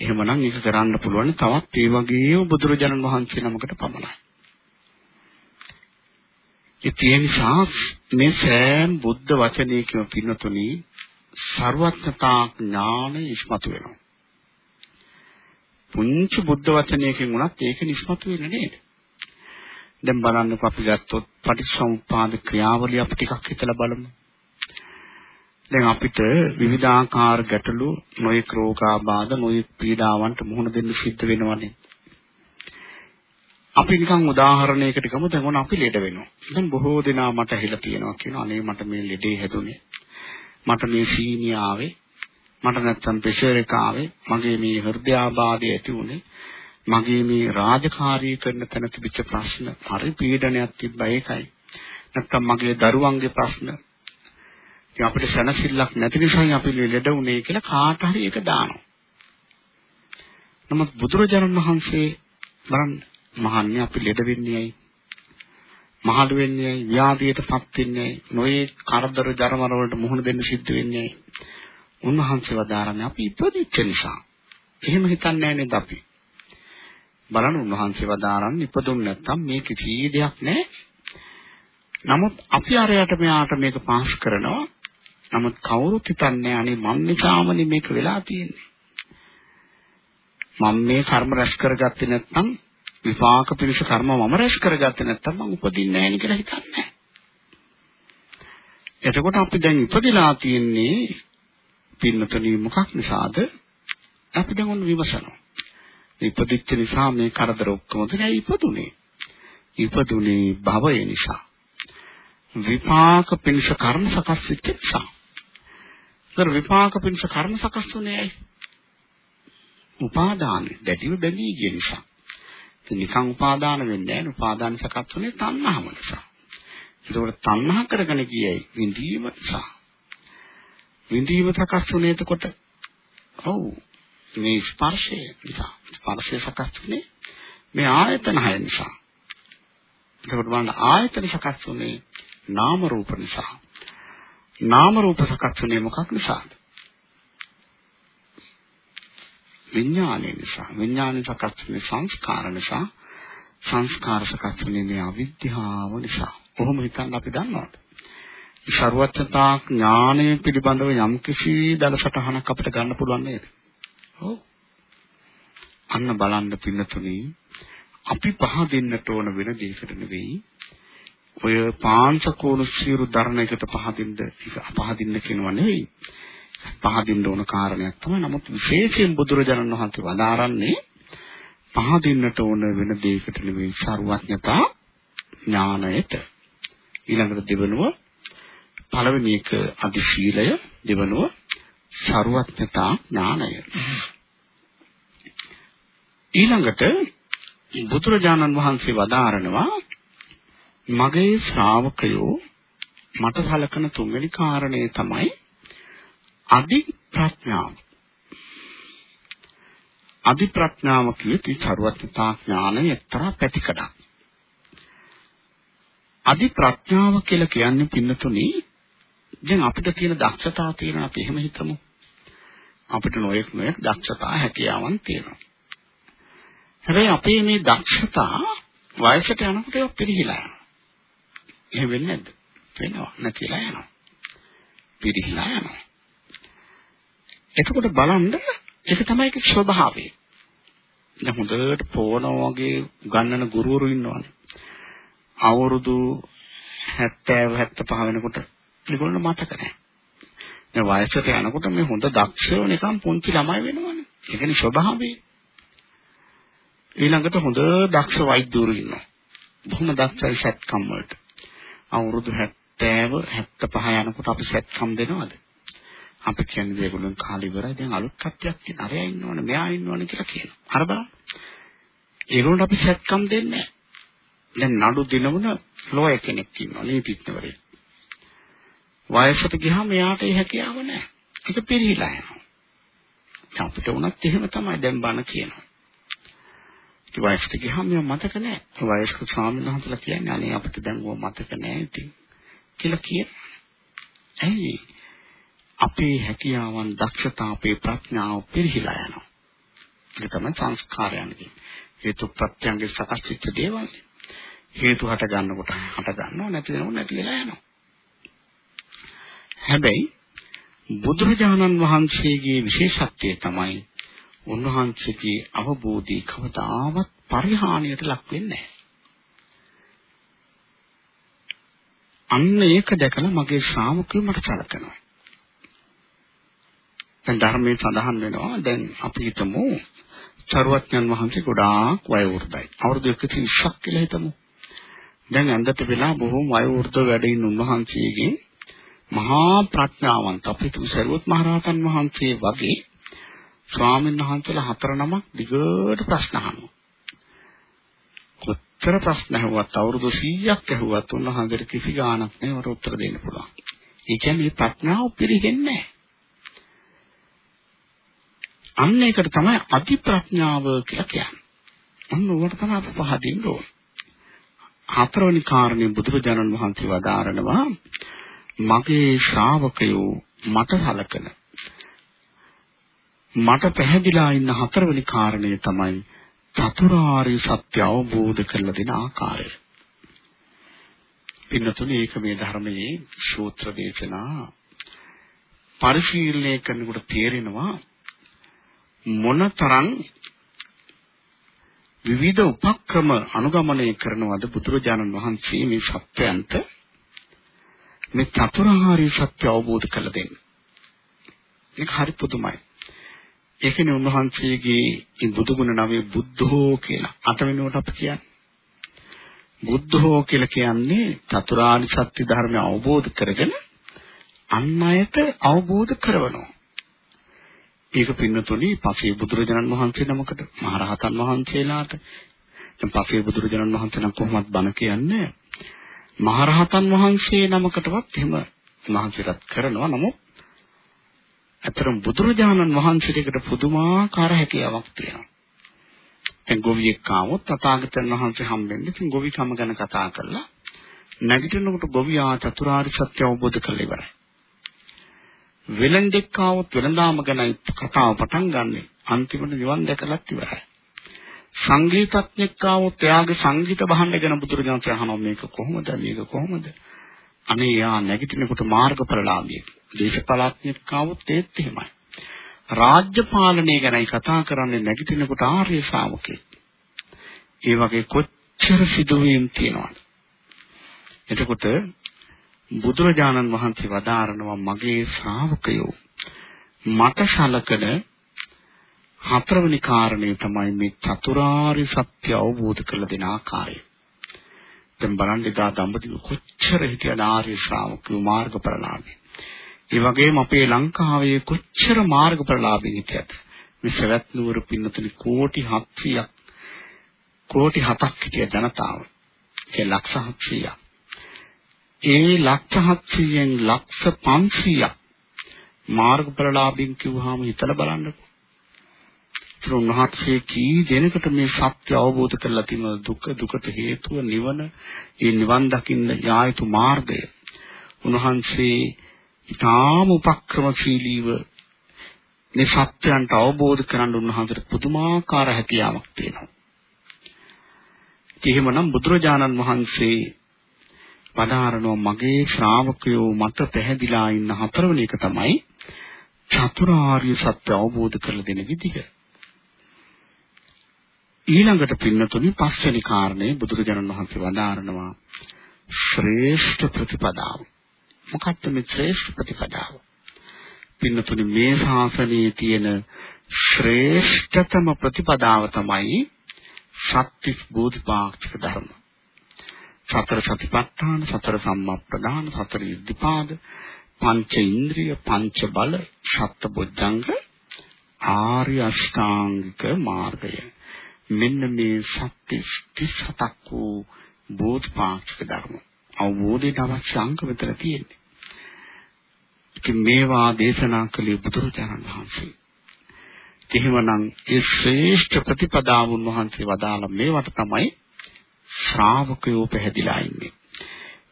එහෙමනම් ඒක කරන්න පුළුවන් තවත් ඒ වගේම බුදුරජාණන් වහන්සේ නමකට පමණයි. ඒ නිසා මේ සෑම බුද්ධ වචනයකම පින්නතුනි ਸਰවඥතා ඥානය ඉස්මතු වෙනවා. පුංචි බුද්ධ වචනයකින් උනත් ඒක නිස්මතු වෙන්නේ නේද? දැන් බලන්නකො අපි ගත්තොත් පටිච්චසමුප්පාද ක්‍රියාවලිය අපි ටිකක් හිතලා බලමු. දැන් අපිට විවිධාකාර ගැටලු නොයෙක් රෝගාබාධ නොයෙක් පීඩාවන්ට මුහුණ දෙන්න සිද්ධ වෙනවනේ. අපි නිකන් උදාහරණයකට ගමු දැන් ඔන්න අපි ලෙඩ වෙනවා. දැන් බොහෝ දෙනා මට ඇහිලා තියෙනවා කියනවා අනේ මට මේ ලෙඩේ හැදුනේ. මට මේ සීනිය ආවේ. මට නැත්තම් ප්‍රෙෂර් එක ආවේ. මගේ මේ හෘදයාබාධය ඇති වුනේ. මගේ මේ රාජකාරී කරන තැන තිබිච්ච ප්‍රශ්න හරි පීඩනයක් තිබ්බා ඒකයි. නැත්තම් මගේ දරුවන්ගේ ප්‍රශ්න. ඉතින් අපිට සැනසෙල්ලක් නැති නිසා අපි ලෙඩ වුණේ කියලා කාට හරි ඒක දානවා. නමුත් බුදුරජාණන් වහන්සේ බලන්න මහන්නේ අපි ලෙඩ වෙන්නේ ඇයි? මහලු වෙන්නේ ඇයි? ව්‍යාධියටපත් වෙන්නේ ඇයි? නොයේ කරදර ජරමර වලට මුහුණ දෙන්න සිද්ධ වෙන්නේ ඇයි? උන්වහන්සේ වදාරන්නේ අපි ඉපදිච්ච නිසා. එහෙම හිතන්නේ නැහැ නේද අපි? බලන්න උන්වහන්සේ වදාරන්නේ ඉපදුන් නැත්තම් මේ කිසි දෙයක් නැහැ. නමුත් අපි අරයට මෙයාට මේක පාස් කරනවා. නමුත් කවුරුත් හිතන්නේ අනේ මම නිසාමනේ මේක වෙලා තියෙන්නේ. මම මේ කර්ම රැස් කරගත්තේ නැත්නම් විපාක පිණිස කර්ම මම රැස් කරගත්තේ නැත්නම් මම උපදින්නේ නැහැ කියලා හිතන්නේ. එතකොට අපි දැන් ඉපදිලා තියෙන්නේ පින්නතනි මොකක් නිසාද? අපි දැන් ඔන්න විමසනවා. ඉපදිච්ච නිසා මේ කරදර ඔක්කොම දැන් ඉපදුනේ. ඉපදුනේ භවය නිසා. විපාක පිණිස කර්ම සකස් වෙච්ච නිසා. ඒතර විපාක පිණිස කර්ම සකස් වුනේ ඇයි? උපාදාන දැඩිව බැඳී ගිය නිසා. නිකන් උපාදාන වෙන්නේ නැහැ. උපාදාන සකස් වුනේ තණ්හාව නිසා. ඒකෝට තණ්හා කරගෙන ගියයි විඳීම නිසා. විඳීම සකස් වුනේ එතකොට ඔව් මේ ස්පර්ශය නිසා. ස්පර්ශය සකස් වුනේ මේ ආයතන හය නිසා. ඒකෝට බලන්න ආයතන සකස් වුනේ නාම රූප නිසා. නාම රූප සකස් වුනේ මොකක් නිසාද? විඥානය නිසා විඥානය සකස් වෙන්නේ සංස්කාර නිසා සංස්කාර සකස් වෙන්නේ මේ අවිද්‍යාව නිසා. කොහොම හිතන්න අපි දන්නවද? ਸਰවඥතා ඥානය පිළිබඳව යම් කිසි දලසටහනක් අපිට ගන්න පුළුවන් නේද? ඔව්. අන්න බලන්න පින්නතුනි අපි පහදින්නට ඕන වෙන දෙයකට නෙවෙයි ඔය පාංශකෝණ සියලු ධර්ණයකට පහදින්න පහදින්න කියනවා නෙවෙයි. පහදින්න ඕන කාරණයක් තමයි. නමුත් විශේෂයෙන් බුදුරජාණන් වහන්සේ වදාරන්නේ පහදින්නට ඕන වෙන දෙයකට නෙවෙයි සරුවඥතා ඥාණයට. ඊළඟට දෙවනුව පළවෙනි එක අදි ශීලය දෙවනුව සරුවඥතා ඥාණය. ඊළඟට බුදුරජාණන් වහන්සේ වදාරනවා මගේ ශ්‍රාවකයෝ මට සලකන තුන්වෙනි කාරණේ තමයි අදි ප්‍රඥාව. අදි ප්‍රඥාව කියති ਸਰවඥතා ඥානය එක්තරා පැතිකඩක්. අදි ප්‍රඥාව කියලා කියන්නේ පින්නතුනි දැන් අපිට තියෙන දක්ෂතා තියෙන අපි එහෙම හිතමු. අපිට නොයෙක් නොයෙක් දක්ෂතා හැකියාවන් තියෙනවා. හැබැයි අපේ මේ දක්ෂතා වයසට යනකොට ඒක පිරිහිලා යනවා. එහෙම වෙන්නේ නැද්ද? වෙනවා නැතිලා යනවා. පිරිහිලා යනවා. එතකොට බලන්න ඒක තමයි ඒක ස්වභාවය. දැන් හොඳට පොවනවා වගේ ගන්නන ගුරුවරු ඉන්නවනේ. අවුරුදු 70 75 වෙනකොට ඒගොල්ලෝ මතක නැහැ. දැන් වයසට යනකොට මේ හොඳ දක්ෂයෝ නිකන් පුංචි ළමයි වෙනවනේ. ඒකනේ ස්වභාවය. ඊළඟට හොඳ දක්ෂ වෛද්‍යවරු ඉන්නවා. බොහොම දක්ෂයි සැත්කම් වලට. අවුරුදු 70 75 යනකොට අපි සැත්කම් දෙනවද? අපි කියන්නේ ඒගොල්ලන් කාලේ ඉවරයි දැන් අලුත් කට්ටියක් කියන අරයා ඉන්නවනේ මෙයා ඉන්නවනේ කියලා කියනවා. අර බලන්න. ඒගොල්ලන්ට අපි සැත්කම් දෙන්නේ දැන් නඩු දිනවන ලෝය කෙනෙක් ඉන්නවා නීතිඥවරයෙක්. වයසට ගියාම එයාට ඒ හැකියාව නැහැ. ඒක පිරීලා යනවා. අපිට උනත් එහෙම තමයි දැන් බණ කියනවා. ඒ වයසට ගියාම මම මතක නැහැ. වයස්ක ස්වාමීන් වහන්සේලා කියන්නේ අනේ අපිට දැන් ඕව මතක නැහැ ඉතින් කියලා කියනවා. ඇයි? අපේ හැකියාවන් දක්ෂතා අපේ ප්‍රඥාව පිරිහිලා යනවා. ඒක තමයි සංස්කාරයන්ගේ. හේතු ප්‍රත්‍යංග සකස් වෙච්ච දේවල්. හේතු හට ගන්නකොට හට ගන්නව නැති වෙනව නැති වෙලා යනවා. හැබැයි බුදුරජාණන් වහන්සේගේ විශේෂත්වය තමයි උන්වහන්සේගේ අවබෝධي කවදාවත් පරිහානියට ලක් වෙන්නේ නැහැ. අන්න ඒක දැකලා මගේ ශ්‍රාවකයෝ මට සලකනවා. දැන් ධර්මයේ සඳහන් වෙනවා දැන් අපි හිතමු චරවත්යන් වහන්සේ ගොඩාක් වයෝවෘද්ධයි. අවුරුදු 120ක් කියලා හිතමු. දැන් ඇඳට වෙලා බොහොම වයෝවෘද්ධ වැඩ ඉන්න උන්වහන්සේගේ මහා ප්‍රඥාවන්ත අපිට සරුවත් මහරහතන් වහන්සේ වගේ ස්වාමීන් වහන්සේලා හතර නමක් දිගට ප්‍රශ්න අහනවා. කොච්චර ප්‍රශ්න ඇහුවත් අවුරුදු 100ක් ඇහුවත් උන්වහන්සේට කිසි ගාණක් නැහැ වර උත්තර දෙන්න පුළුවන්. ඒ කියන්නේ මේ ප්‍රඥාව පිරෙන්නේ නැහැ. අන්න ඒකට තමයි අති ප්‍රඥාව කියලා කියන්නේ. අන්න ඕකට තමයි අප පහදින්න ඕන. හතරවෙනි කාරණේ බුදුරජාණන් වහන්සේ වදාරනවා මගේ ශ්‍රාවකයෝ මට සලකන මට පැහැදිලා ඉන්න හතරවෙනි කාරණය තමයි චතුරාර්ය සත්‍ය අවබෝධ කරලා දෙන ආකාරය. පින්නතුනේ ඒක මේ ධර්මයේ ශෝත්‍ර දේශනා පරිශීලනය කරනකොට තේරෙනවා මොනතරම් විවිධ උපක්‍රම අනුගමනය කරනවද බුදුරජාණන් වහන්සේ මේ සත්‍යයන්ට මේ චතුරාර්ය සත්‍ය අවබෝධ කරලා දෙන්න. ඒක හරි පුදුමයි. ඒකනේ උන්වහන්සේගේ බුදුගුණ නමේ බුද්ධෝ කියලා අටවෙනුවට අපි කියන්නේ. බුද්ධෝ කියලා කියන්නේ චතුරාර්ය සත්‍ය ධර්මය අවබෝධ කරගෙන අන් අයට අවබෝධ කරවනවා. ඒක පින්නතුනි පසේ බුදුරජාණන් වහන්සේ නමකට මහරහතන් වහන්සේලාට දැන් පසේ බුදුරජාණන් වහන්සේ නම් කොහොමද බණ කියන්නේ මහරහතන් වහන්සේ නමකටවත් එහෙම උන්වහන්සේටත් කරනවා නමුත් අතරම බුදුරජාණන් වහන්සේට පුදුමාකාර හැකියාවක් තියෙනවා. දැන් ගොවියෙක් ආවොත් තථාගතයන් වහන්සේ හම්බෙන්නේ ඉතින් ගොවිකම ගැන කතා කරලා නැගිටිනකොට ගොවියා චතුරාර්ය සත්‍ය අවබෝධ කරලා ඉවරයි. වෙලෙන්දෙක් ආවොත් වෙලඳාම ගැන කතාව පටන් ගන්නෙ. අන්තිමට නිවන් දැකලත් ඉවරයි. සංගීතඥෙක් ආවොත් එයාගේ සංගීත භාණ්ඩ ගැන බුදුරජාණන් අහනවා. මේක කොහොමද? මේක කොහොමද? අනේ යා නැගිටිනකොට මාර්ගඵලලාභියෙක්. දේශපාලඥෙක් ආවොත් ඒත් එහෙමයි. රාජ්‍ය පාලනය ගැනයි කතා කරන්නේ නැගිටිනකොට ආර්ය ශ්‍රාවකෙක්. ඒ වගේ කොච්චර සිදුවීම් තියෙනවද? එතකොට බුදුරජාණන් වහන්සේ වදාරනවා මගේ ශ්‍රාවකයෝ මට සලකන හතරවෙනි කාරණේ තමයි මේ චතුරාර්ය සත්‍ය අවබෝධ කරලා දෙන ආකාරය. දැන් බලන්න ඉදා දඹදිව කොච්චර හිටියද ආර්ය ශ්‍රාවකයෝ මාර්ගඵලලාභී. ඒ වගේම අපේ ලංකාවේ කොච්චර මාර්ගඵලලාභී හිටියද. මේ සවැත් නුවර පින්නතුනි කෝටි 700ක් කෝටි 7ක් හිටිය ජනතාව. ඒ ලක්ෂ 700ක්. ඒ ලක්ෂ 700න් ලක්ෂ 500ක් මාර්ගඵලලාභීන් කිව්වහම හිතලා බලන්නකෝ. උන්වහන්සේ කී දෙනකට මේ සත්‍ය අවබෝධ කරලා තියෙන දුක දුකට හේතුව නිවන ඒ නිවන් දකින්න යායුතු මාර්ගය උන්වහන්සේ ඊටාම උපක්‍රමශීලීව මේ සත්‍යයන්ට අවබෝධ කරගන්න උන්වහන්සේට පුදුමාකාර හැකියාවක් තියෙනවා. එහෙමනම් බුදුරජාණන් වහන්සේ වදාරනවා මගේ ශ්‍රාවකයෝ මට පැහැදිලා ඉන්න හතරවෙනි එක තමයි චතුරාර්ය සත්‍ය අවබෝධ කරලා දෙන විදිහ. ඊළඟට පින්නතුනි පස්වෙනි කාරණේ බුදුරජාණන් වහන්සේ වදාරනවා ශ්‍රේෂ්ඨ ප්‍රතිපදාව. මොකක්ද මේ ශ්‍රේෂ්ඨ ප්‍රතිපදාව? පින්නතුනි මේ ශාසනයේ තියෙන ශ්‍රේෂ්ඨතම ප්‍රතිපදාව තමයි සත්‍විස් බෝධිපාක්ෂික ධර්ම. සතර සතිපට්ඨාන, සතර සම්මප්පදාන, සතර ඉද්ධිපාද, පංච ඉන්ද්‍රිය, පංච බල, සත්බොජ්ජංග ආර්ය අෂ්ටාංගික මාර්ගය. මෙන්න මේ සත්‍ය 37ක් වූ බෝධපාක්ෂික ධර්ම අවබෝධයට අවශ්‍ය අංග විතර තියෙන්නේ. ඉතින් මේවා දේශනා කළේ බුදුරජාණන් වහන්සේ. එහෙමනම් ඒ ශ්‍රේෂ්ඨ ප්‍රතිපදාවුන් වහන්සේ වදාළ මේවට තමයි ශ්‍රාවකයෝ පැහැදිලා ඉන්නේ.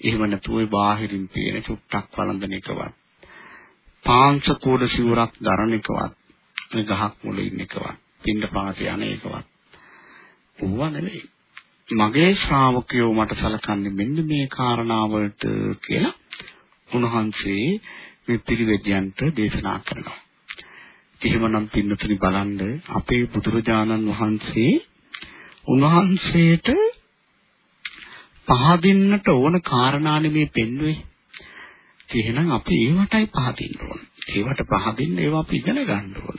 එහෙම නැතුව ඒ බාහිරින් පේන චුට්ටක් වළඳන එකවත් පාංශ කෝඩ සිවුරක් දරන එකවත් මේ ගහක් මුල ඉන්න එකවත් පින්ඩ පාත යන එකවත් ඌව නෙවෙයි. මගේ ශ්‍රාවකයෝ මට සලකන්නේ මෙන්න මේ කාරණාවලට කියලා උන්වහන්සේ මේ පිරිවෙදියන්ට දේශනා කරනවා. එහෙමනම් පින්නතුනි බලන්න අපේ බුදුරජාණන් වහන්සේ උන්වහන්සේට පහදින්නට ඕන කාරණානේ මේ පෙන්වුවේ. එහෙනම් අපි ඒවටයි පහදින්න ඕන. ඒවට පහදින්න ඒවා අපි ඉගෙන ගන්න ඕන.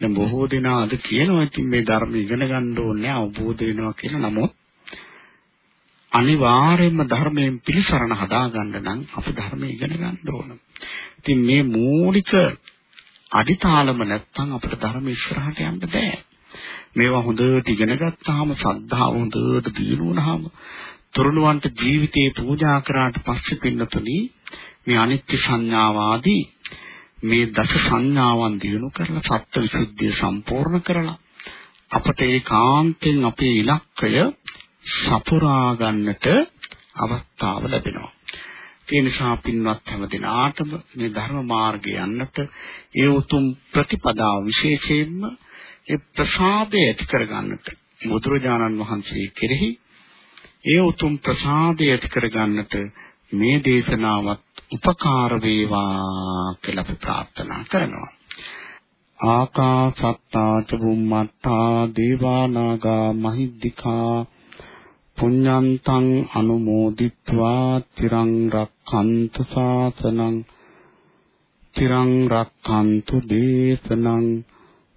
දැන් බොහෝ දෙනා අද කියනවා ඉතින් මේ ධර්ම ඉගෙන ගන්න ඕනේ අවබෝධ වෙනවා කියලා. නමුත් අනිවාර්යයෙන්ම ධර්මයෙන් පිළිසරණ හදාගන්න නම් අපි ධර්මය ඉගෙන ගන්න ඕන. ඉතින් මේ මූලික අඩිතාලම නැත්තම් අපිට ධර්ම ඉස්සරහට යන්න බෑ. මේවා හොඳට ඉගෙන ගත්තාම සද්ධාව හොඳට දියුණු වුණාම තරුණවන්ට ජීවිතේ පූජා කරාට පස්සේ පින්නතුනි මේ අනිත්‍ය සංඥාව ආදී මේ දස සංඥාවන් දිනු කරලා සත්‍ය විසුද්ධිය සම්පූර්ණ කරලා අපට ඒකාන්තයෙන් අපේ ඉලක්කය සපුරා ගන්නට අවස්ථාව ලැබෙනවා. ඒ නිසා පින්වත් හැම දිනාටම මේ ධර්ම මාර්ගය යන්නට ඒ උතුම් ප්‍රතිපදාව විශේෂයෙන්ම ඒ ප්‍රසාදය ඇති කරගන්නට බුදුරජාණන් වහන්සේ කෙරෙහි ඒ උතුම් ප්‍රසාදය ඇති කරගන්නට මේ දේශනාවත් උපකාර වේවා කියලා අපි ප්‍රාර්ථනා කරනවා. ආකාසත්තා ච බුම්මත්තා දේවා නාග මහිද්దికා පුඤ්ඤන්තං අනුමෝදිත්වා තිරං රක්ඛන්තු සාසනං තිරං රක්ඛන්තු දේශනං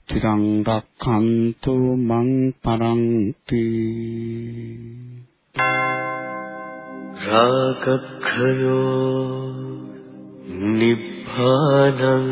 තිරං රක්ඛන්තු මං පරන්ති. රාගක්ඛයෝ නිබ්බානං